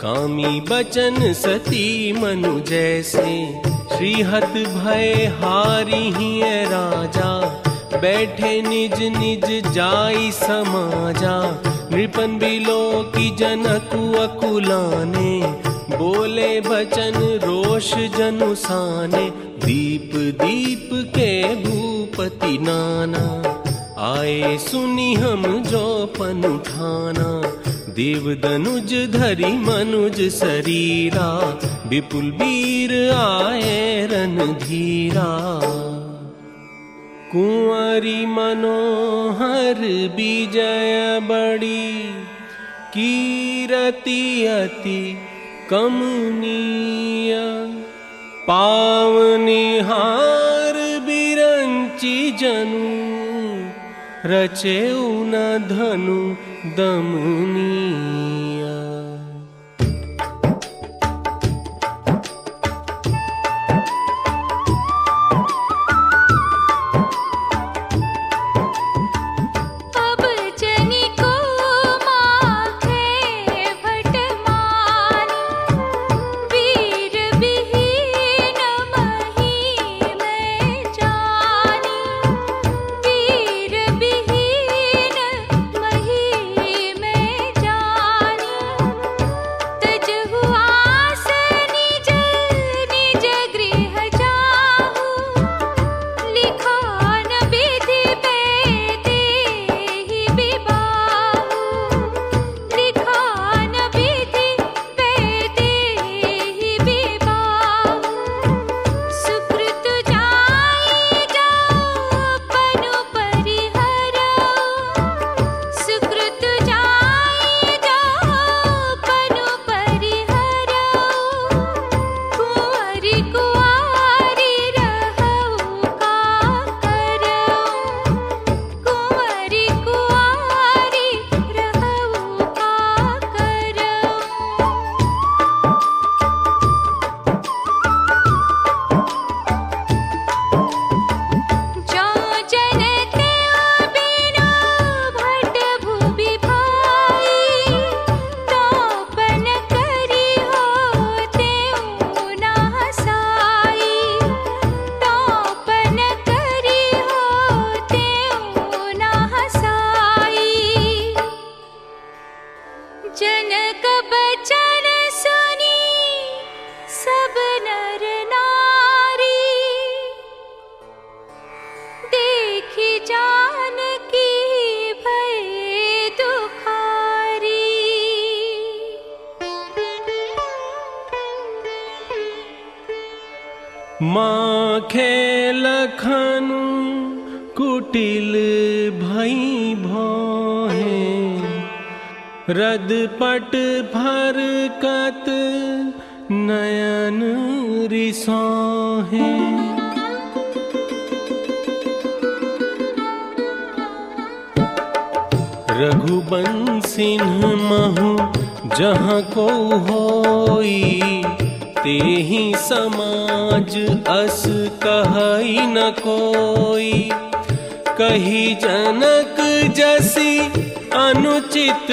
कामी बचन सती मनु जैसे। श्रीहत भय हारी ही राजा। बैठे निज निज जाई समाजा। नृपन बिलो की जनकु अकुलाने। बोले बचन रोष जनुसाने दीप दीप के भूपति नाना। आए सुनी हम जो पन उठाना। देव दनुज धरि मनुज शरीरा विपुल वीर आए रन धीरा। कुंवरी मनोहर विजय बड़ी कीरति अति कमनीय। पावनिहार बिरंची जनु रचे न धनु दमनीय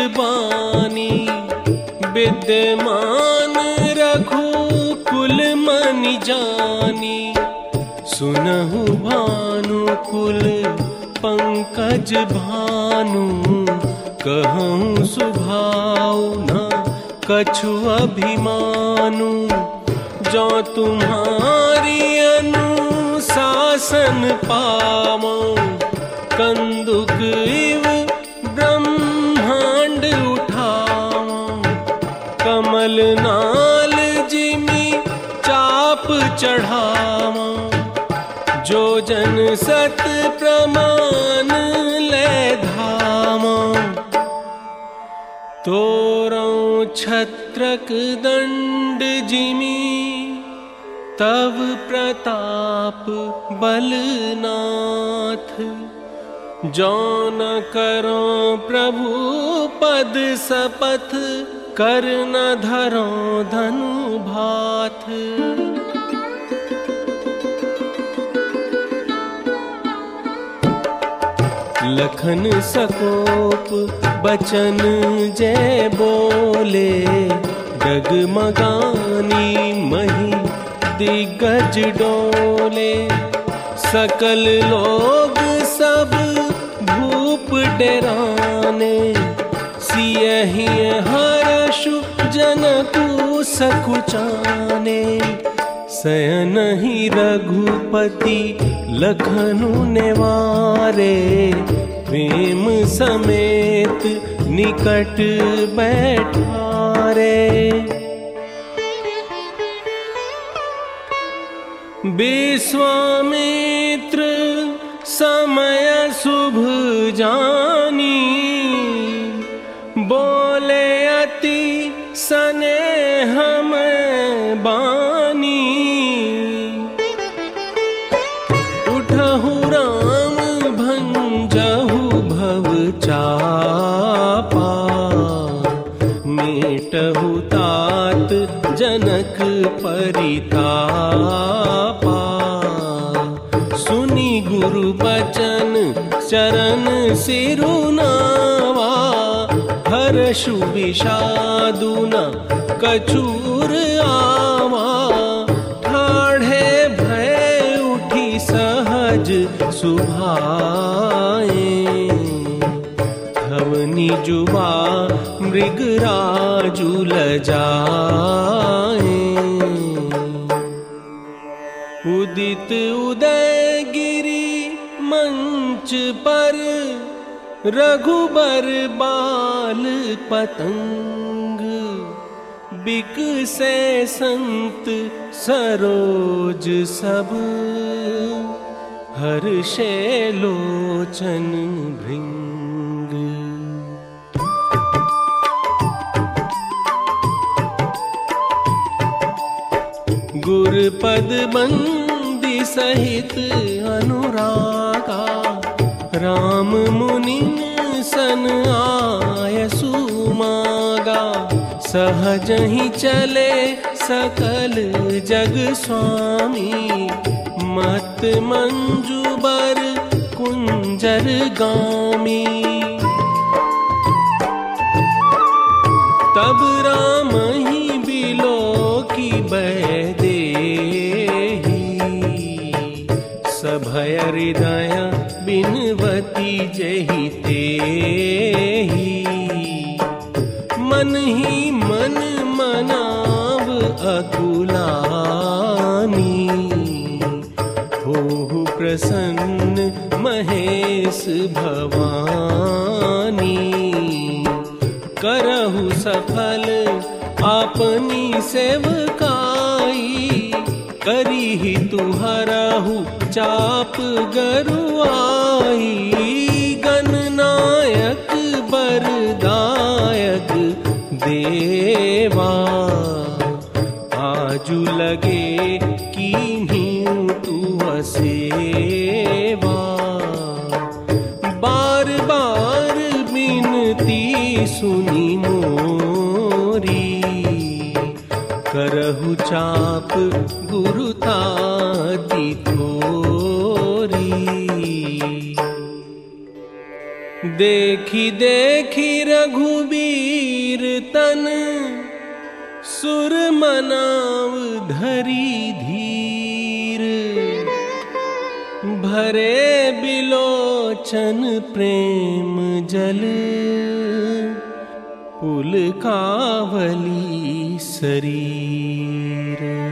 बानी, विद्यमान रघु कुल मन जानी। सुनहु भानु कुल पंकज भानु, कहूँ सुभाव न कछु अभिमानु। जो तुम्हारी अनुशासन पावो कंदुक इव जिमी चाप चढ़ावा। जो जन सत प्रमाण ले तोरो छत्रक दंड जिमी तव प्रताप बलनाथ। जो न करो प्रभु पद सपथ कर न धरो धनु भाथ लखन सकोप बचन जय बोले, डगमगानी मही दिग्गज डोले। सकल लोग सब भूप डराने सियहि हरषु जनकु सकुचाने। ही रघुपति लखनु नेवारे। प्रेम समेत निकट बैठारे। विश्वामित्र समय शुभ जानी। स्नेह में बानी। उठहु राम भंजहु भव चापा। मेटहु तात जनक परितापा हर्षु विषादु न कचूर आवा ठाढ़े भय उठी सहज सुभाए। धवनी जुबा मृगराजु लजाए। उदित उदय गिरी मंच पर रघुबर बाल पतंग बिक से संत सरोज सब। हर्षे लोचन भृंग। गुरपद बंदी सहित अनुरागा सन आय सुमागा सहज ही चले सकल जग स्वामी। मत मंजुबर कुंजर गामी। तब राम सभय हृदय बिनवती जही ही। मन ही मन मनाव अकुलानी हो प्रसन्न महेश भवानी। करहु सफल अपनी सेवका करी ही तुहराहु चाप गरुआई गणनायक बरदायक देवा। आजू लगे की तू सेवा बार बार बिनती सुन कहू चाप गुरुताति थोरी देखी देखी रघुबीर तन, सुर मनाव धरी धीर। भरे बिलोचन प्रेम जल। पुलकावली शरीर।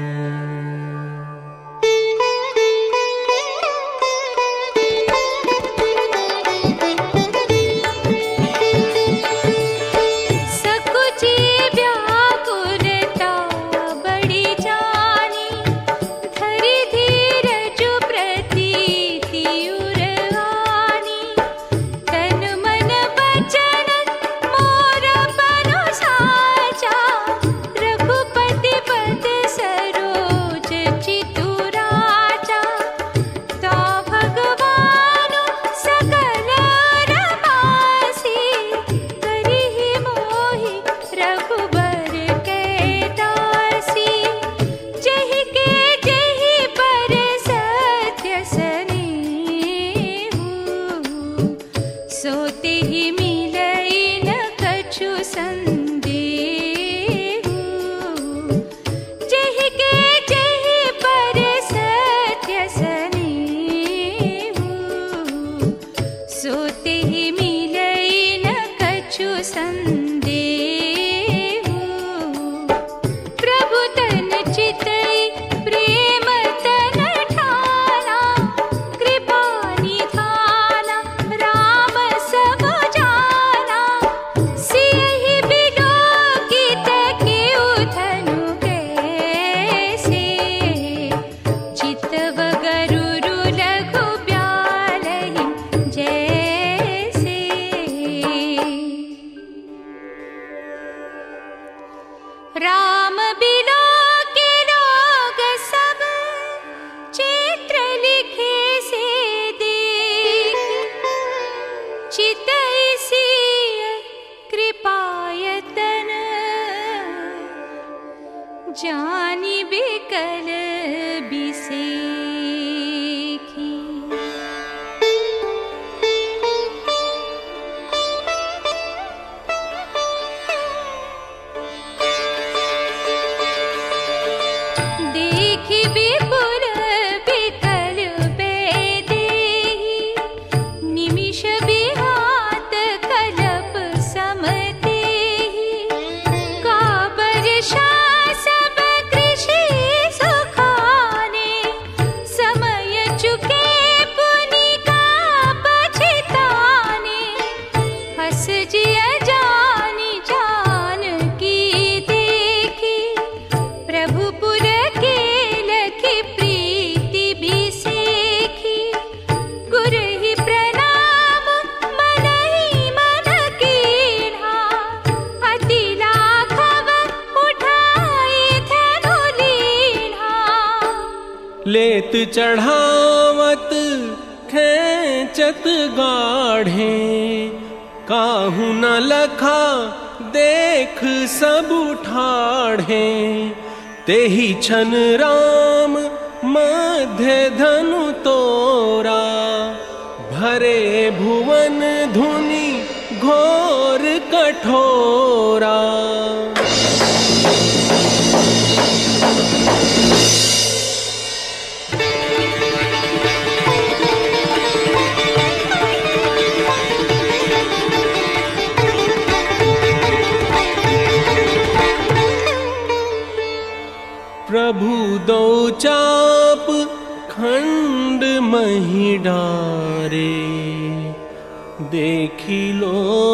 छन रा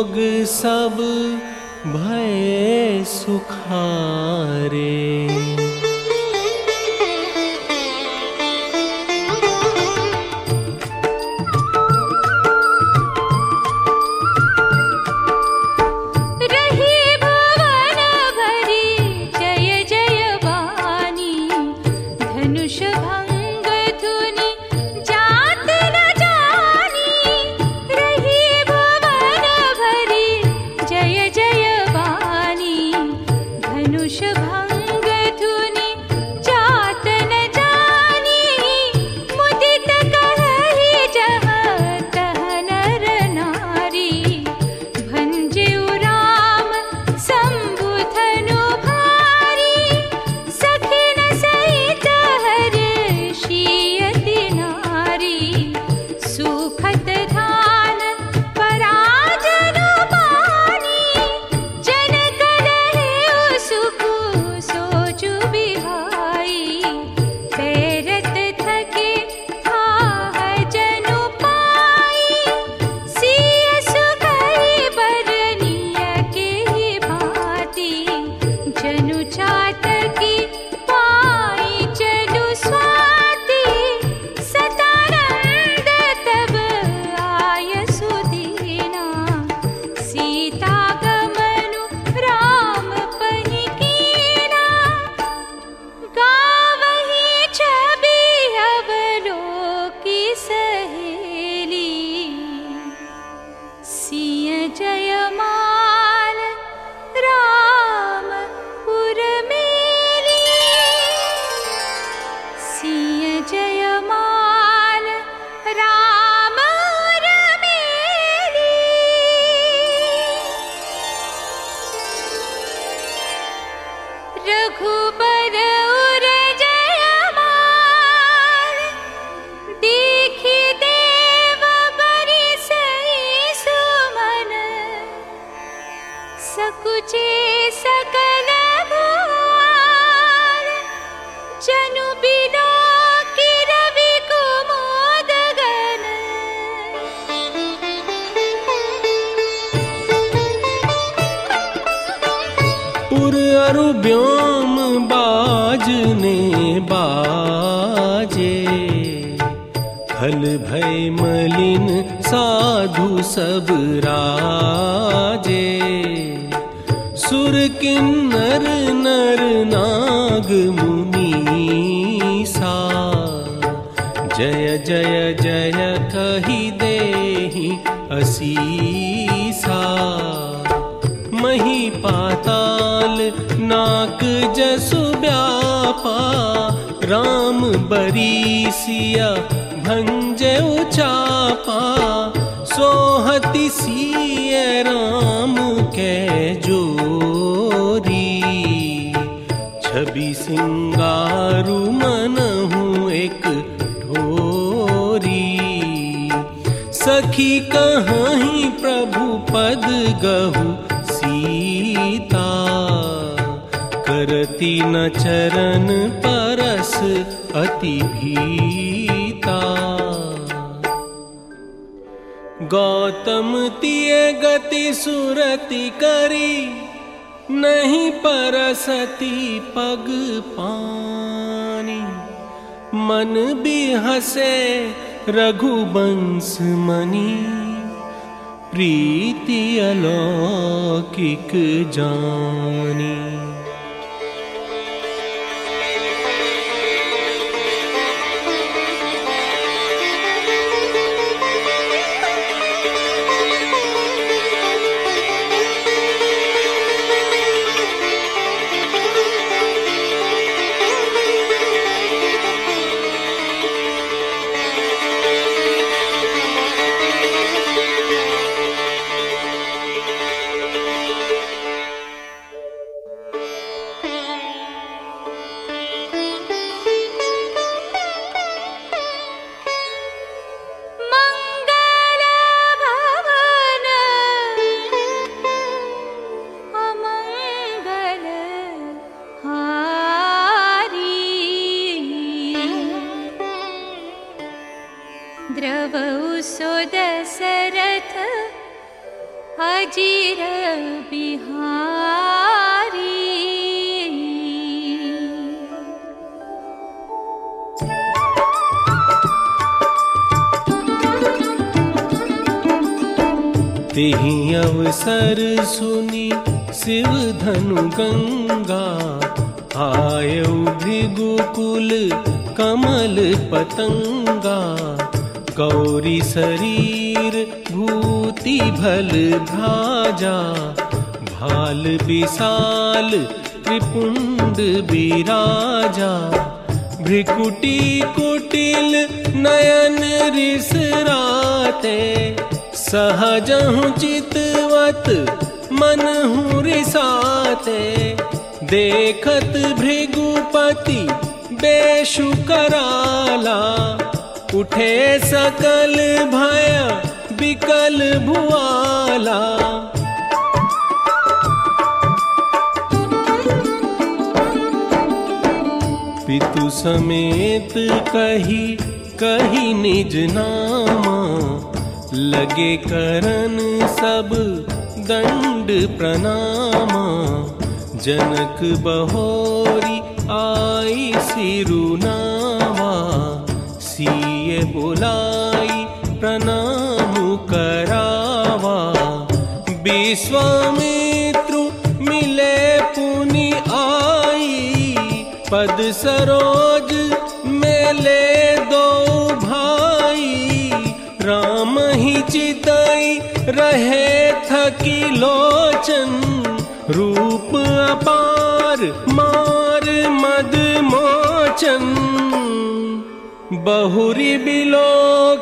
लोग सब व्योम बाजने बाजे। फल भय मलिन साधु सब राजे। सुर किन्नर नर नाग मुनि सा। जय जय जय कही देहि असीसा नाक जसु व्यापा राम बरीसिया भंज उचापा। सोहति सिय राम के जोरी। छवि सिंगारु मनहु एक ढोरी। सखी कहीं प्रभु पद गहु चरण परस अति भीता। गौतम तिय गति सुरति करी नहीं परसती पग पानी। मन भी हसे रघुबंश मनी प्रीति अलौकिक जानी गंगा आयु भृगुकुल कमल पतंगा गौरी शरीर भूति भल भाजा भाल विशाल त्रिपुंड विराजा, भ्रिकुटी कुटिल नयन रिसराते सहजहु चितवत मनहु रिसाते देखत भृगुपति बेशु कराला उठे सकल भय विकल भुआला। पितु समेत कही कही निज नामा। लगे करन सब दंड प्रणामा, जनक बहोरी आई सिरुनावा सीय बोलाई प्रणाम करावा। विश्वामित्रु मिले पुनि आई, पद सरोज लोचन रूप अपार मार मद मोचन। बहुरी बिलो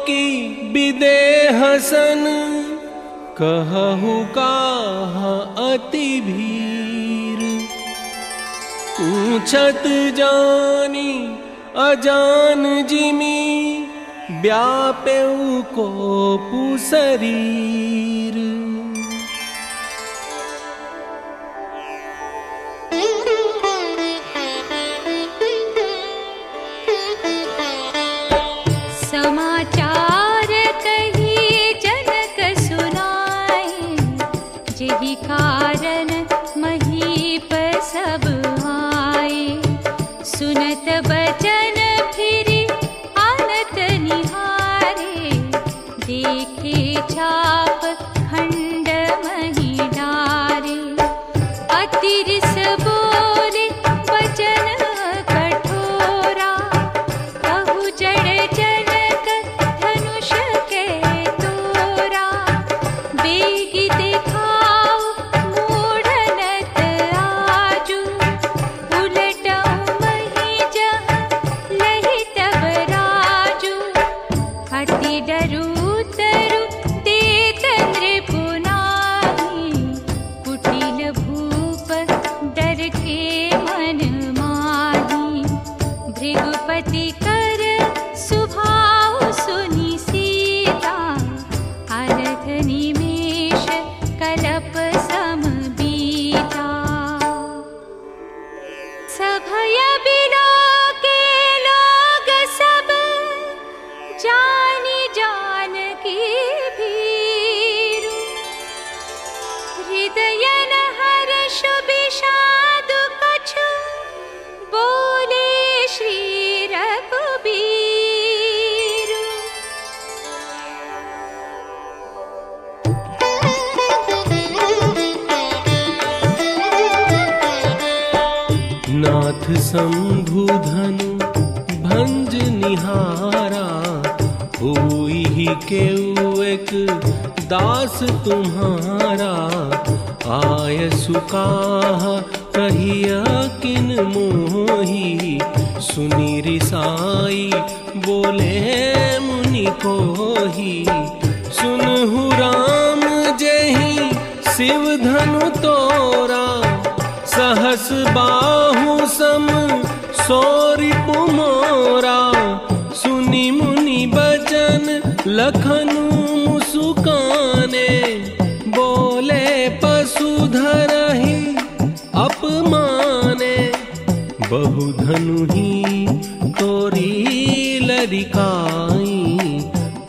की विदे हसन कहु का अति भीर। पूछत जानी अजान जिमी व्यापेऊ को पुशरीर लरिकाई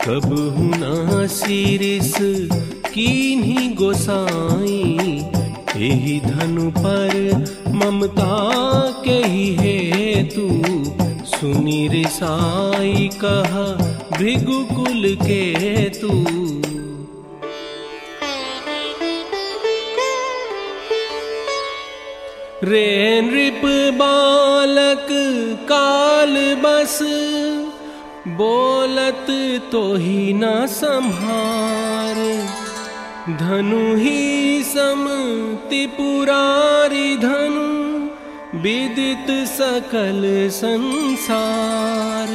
कब हुना सिरिस कीन्ही गोसाई। यही धनु पर ममता के ही है तू। सुनी रिसाई कहा भृगुकुल के तू। रे नृप बालक काल बस। बोलत तो ही न संहार। धनु ही सम त्रिपुरारी धनु विदित सकल संसार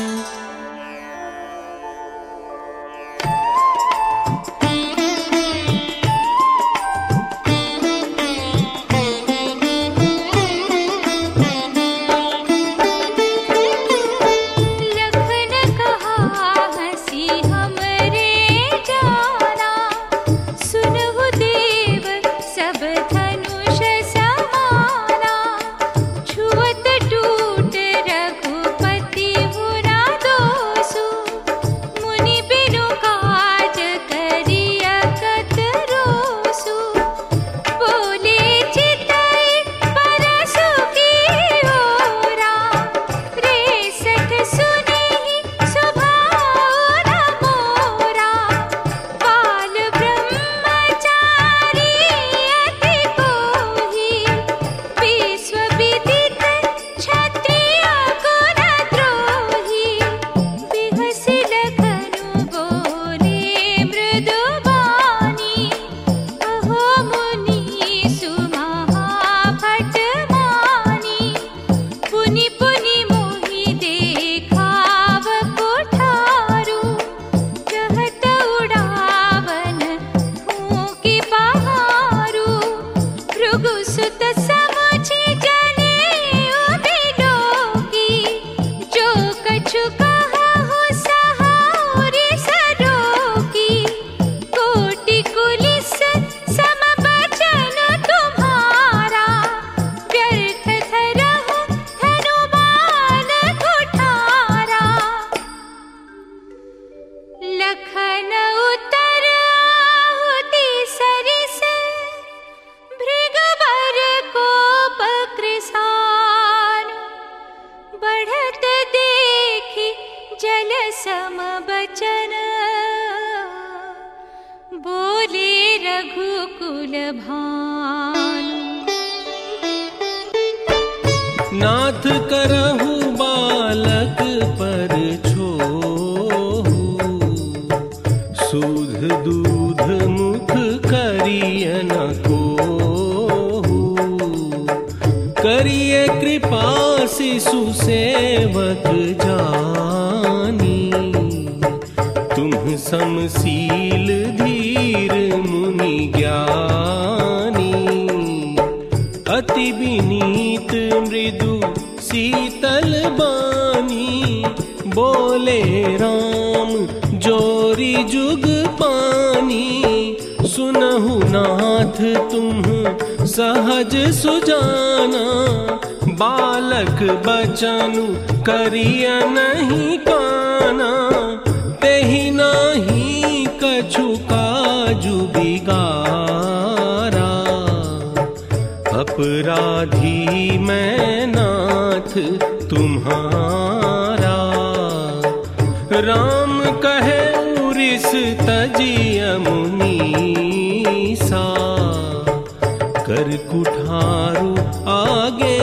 कर कुठारु, आगे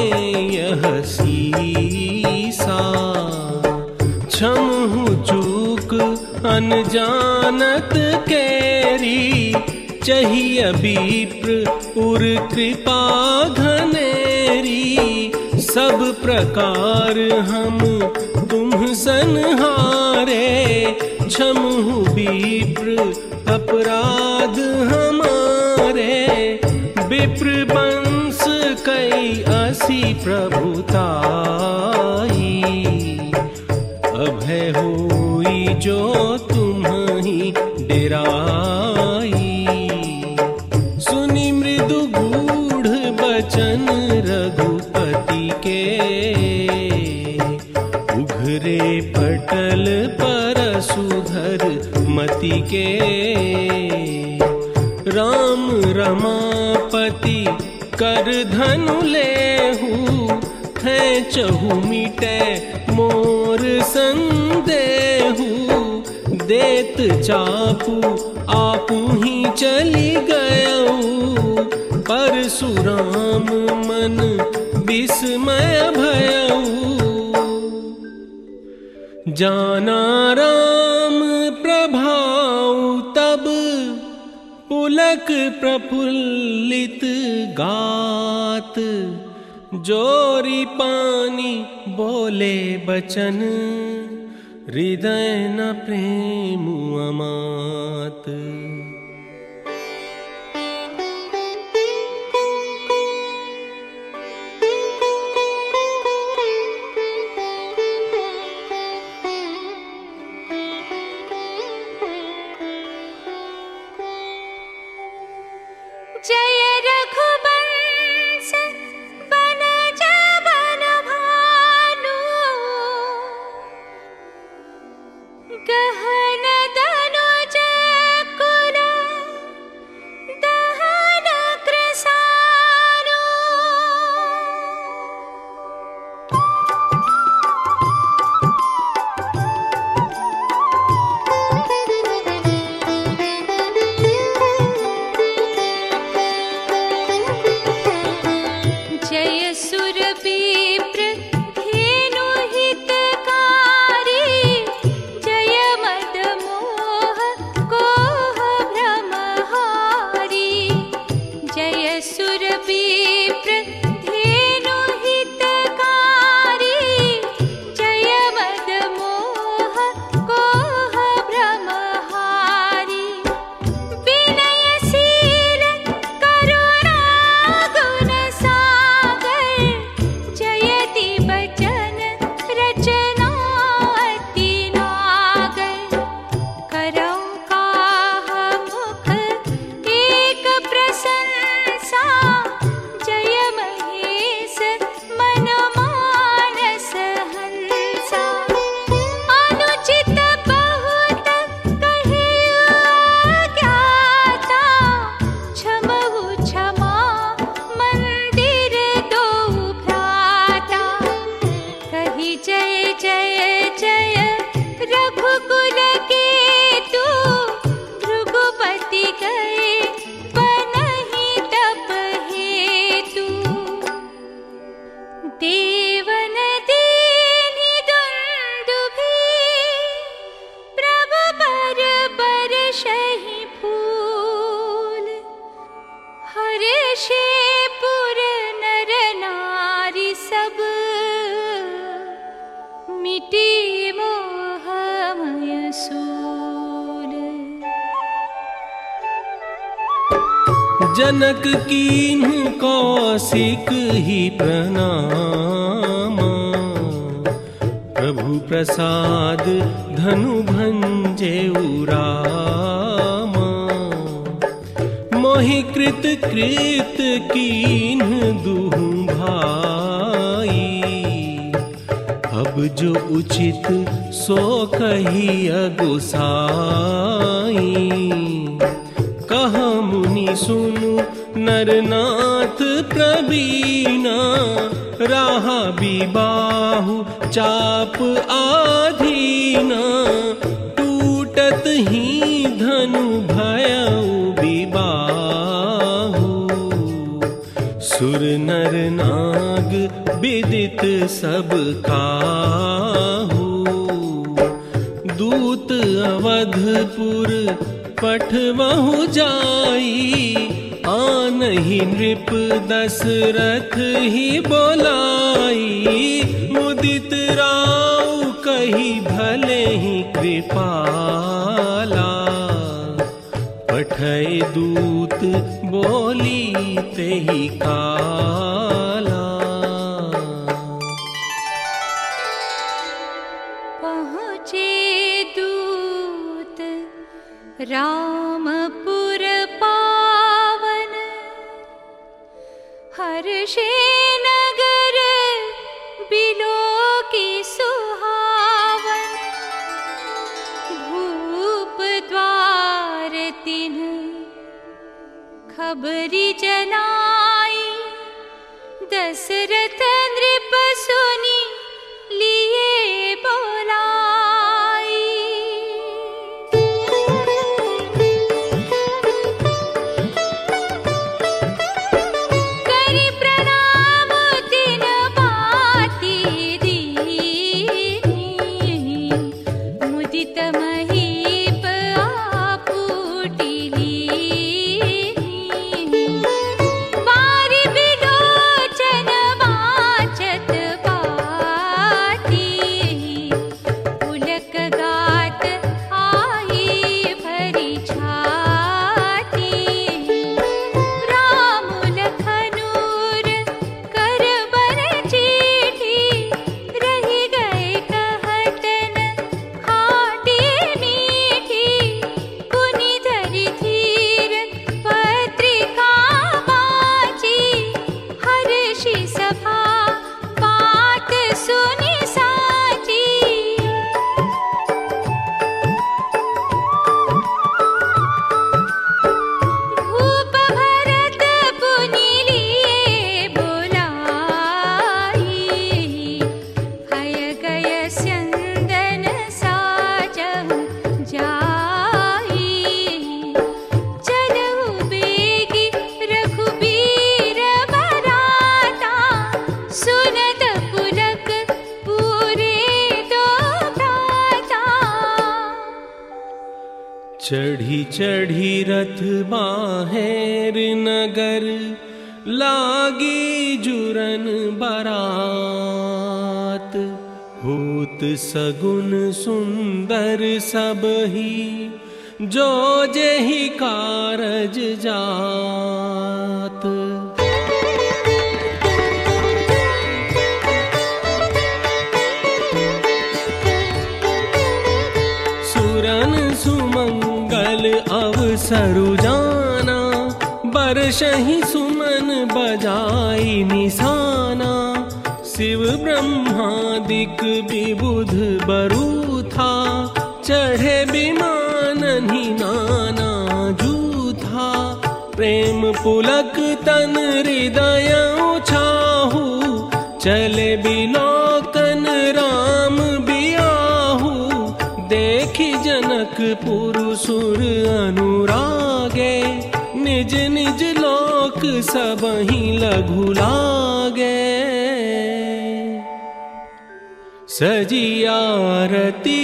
यह सीसा। क्षमहु चूक अनजानत केरी चाहिए विप्र उर कृपा घनेरी सब प्रकार हम तुम संहारे क्षमहु विप्र अपराध कई असी प्रभुताई अभय होई जो तुम ही डेराई। सुनि मृदु गूढ़ बचन रघुपति के। उघरे पटल पर सुधर मति के। राम रमापति कर धनु लेहू, है चहु मिटे मोर संदेहू। देत चापू आपू ही चली गयऊ। परशुराम मन विस्मय भयऊ। जाना राम पुलक प्रफुल्लित गात जोरी पानी बोले बचन हृदय न प्रेम अमात। जनक कीन्ह कौशिक ही प्रणाम। प्रभु प्रसाद धनु भंजे राम मोहि कृत कृत दुहु भाई। अब जो उचित सो कही अगुसाई। सुनु नरनाथ प्रवीणा, राहा बिबाहु चाप आधीना, टूटत ही धनु भयउ बिबाहु सुर नर नाग विदित सब काहू। दूत अवधपुर पठवहु जाई, आन ही नृप दशरथ ही बोलाई। मुदित राव कही भले ही कृपाला। पठय दूत बोली तेहि काला। नगर लागी जुरन बरात। होत सगुन सुंदर सब ही जो जेहि कारज जात बरसहि सुमन बजाई निशाना। शिव ब्रह्मादिक विबुध बरु था चढ़े विमान ही नाना जूथा। प्रेम पुलक तन हृदय छाहू चले बिलोकन राम बियाहू। देखी जनक पुरुषुर अनुरागे। निज निज लोक सब ही लघु लागे। सजी आरती,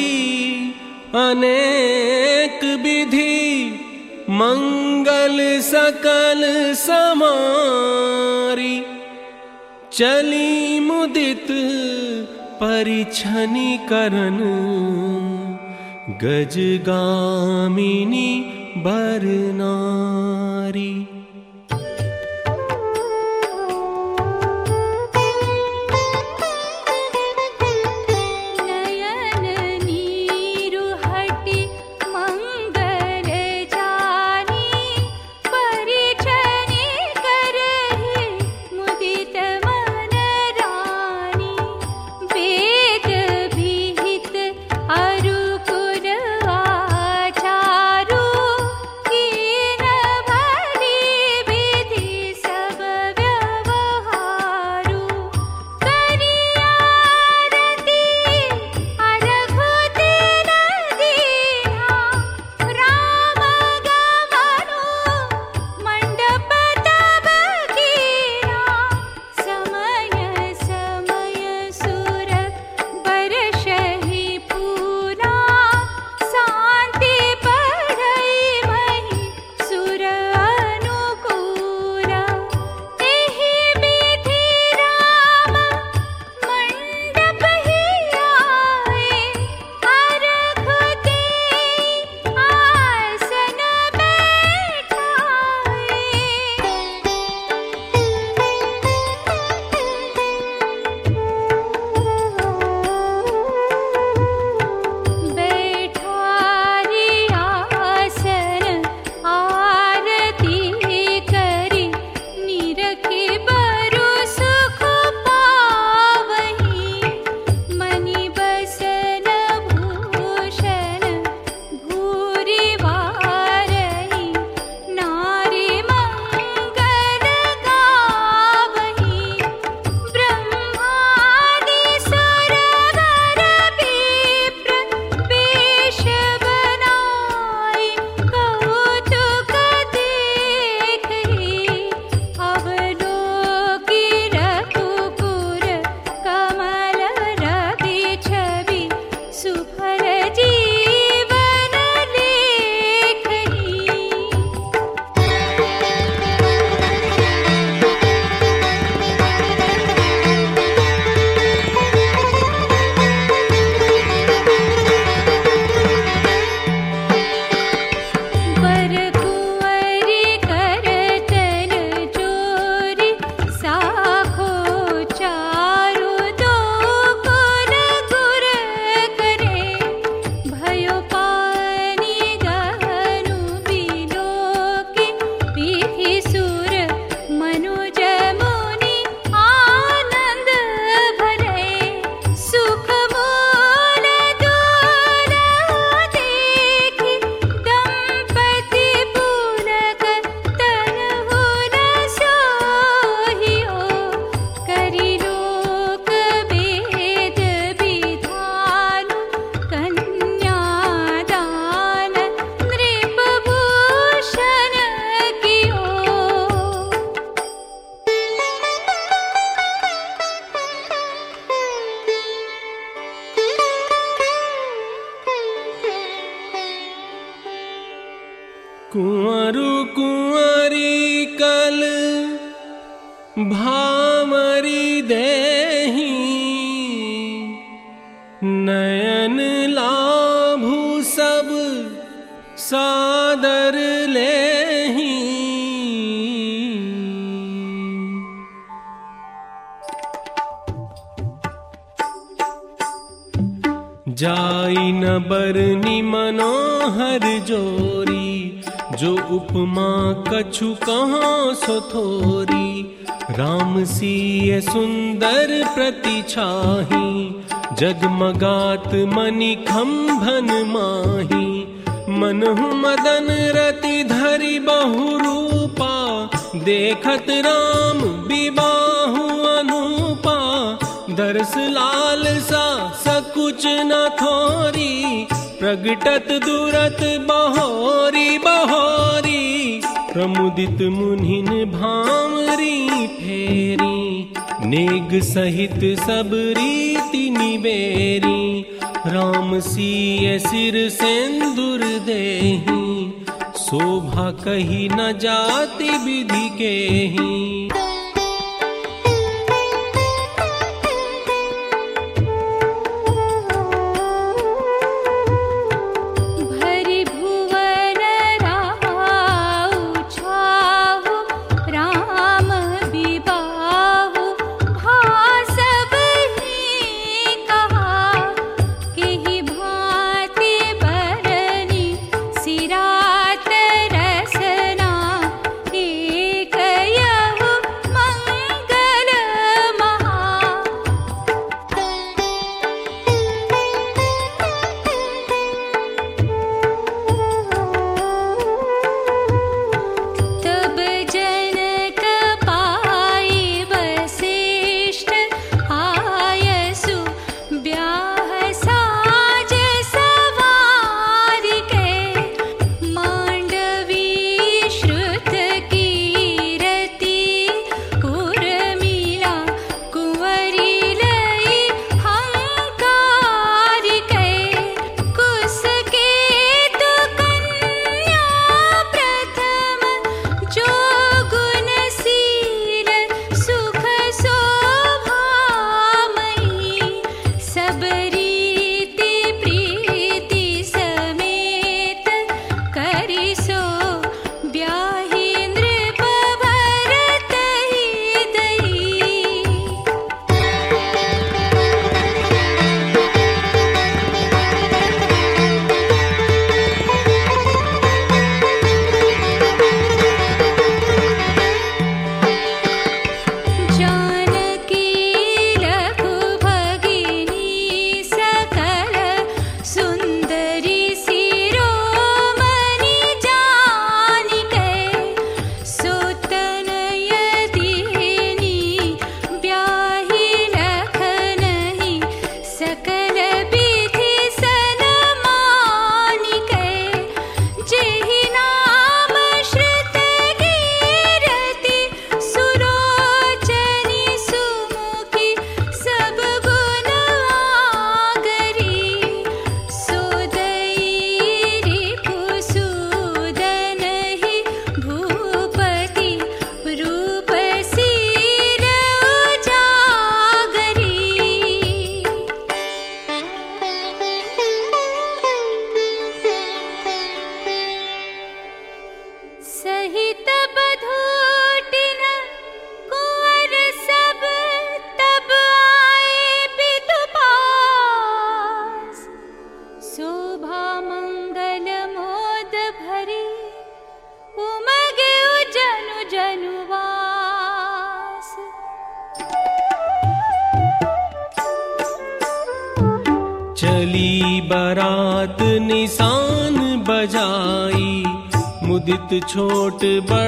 अनेक विधि, मंगल सकल समारी। चली मुदित परिछनि करन। गजगामिनी बरनारी। दुरत बहोरी बहोरी। प्रमुदित मुनिन भावरी फेरी। नेग सहित सब रीति निबेरी राम सीय सिर सेंदुर देही। शोभा कही न जाति विधि के ही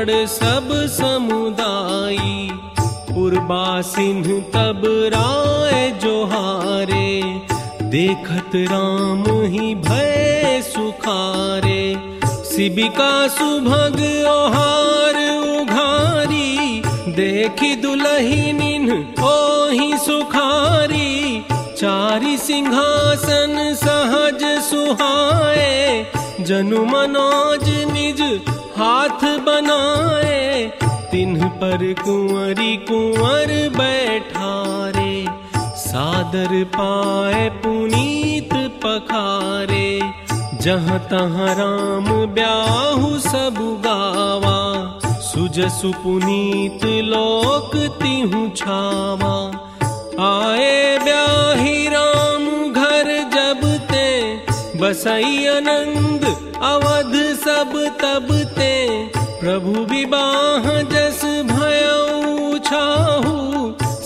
गढ़ सब समुदाई पुरबा सिंह तब राय जोहारे देखत राम ही भय सुखारे सिबिका सुभा पर कुंवरी कुंवर बैठारे पाए पुनीत पखारे। जहाँ तहाँ राम ब्याहु सब गावा। सुजसु पुनीत लोक तिहु छावा। आए ब्याही राम घर जब ते। बसई आनंद अवध सब तब ते। प्रभु विवाह भयऊ छाहू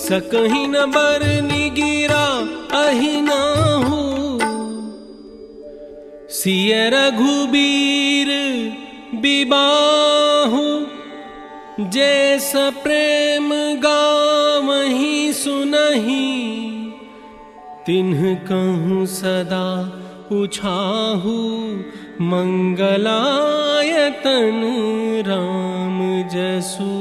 सकही न बर निगिरा अहि नाहू। सिय रघुबीर विबाहु जैस प्रेम गावही सुनही तिन्ह कहूँ सदा उछाहू मंगलायतन राम जसू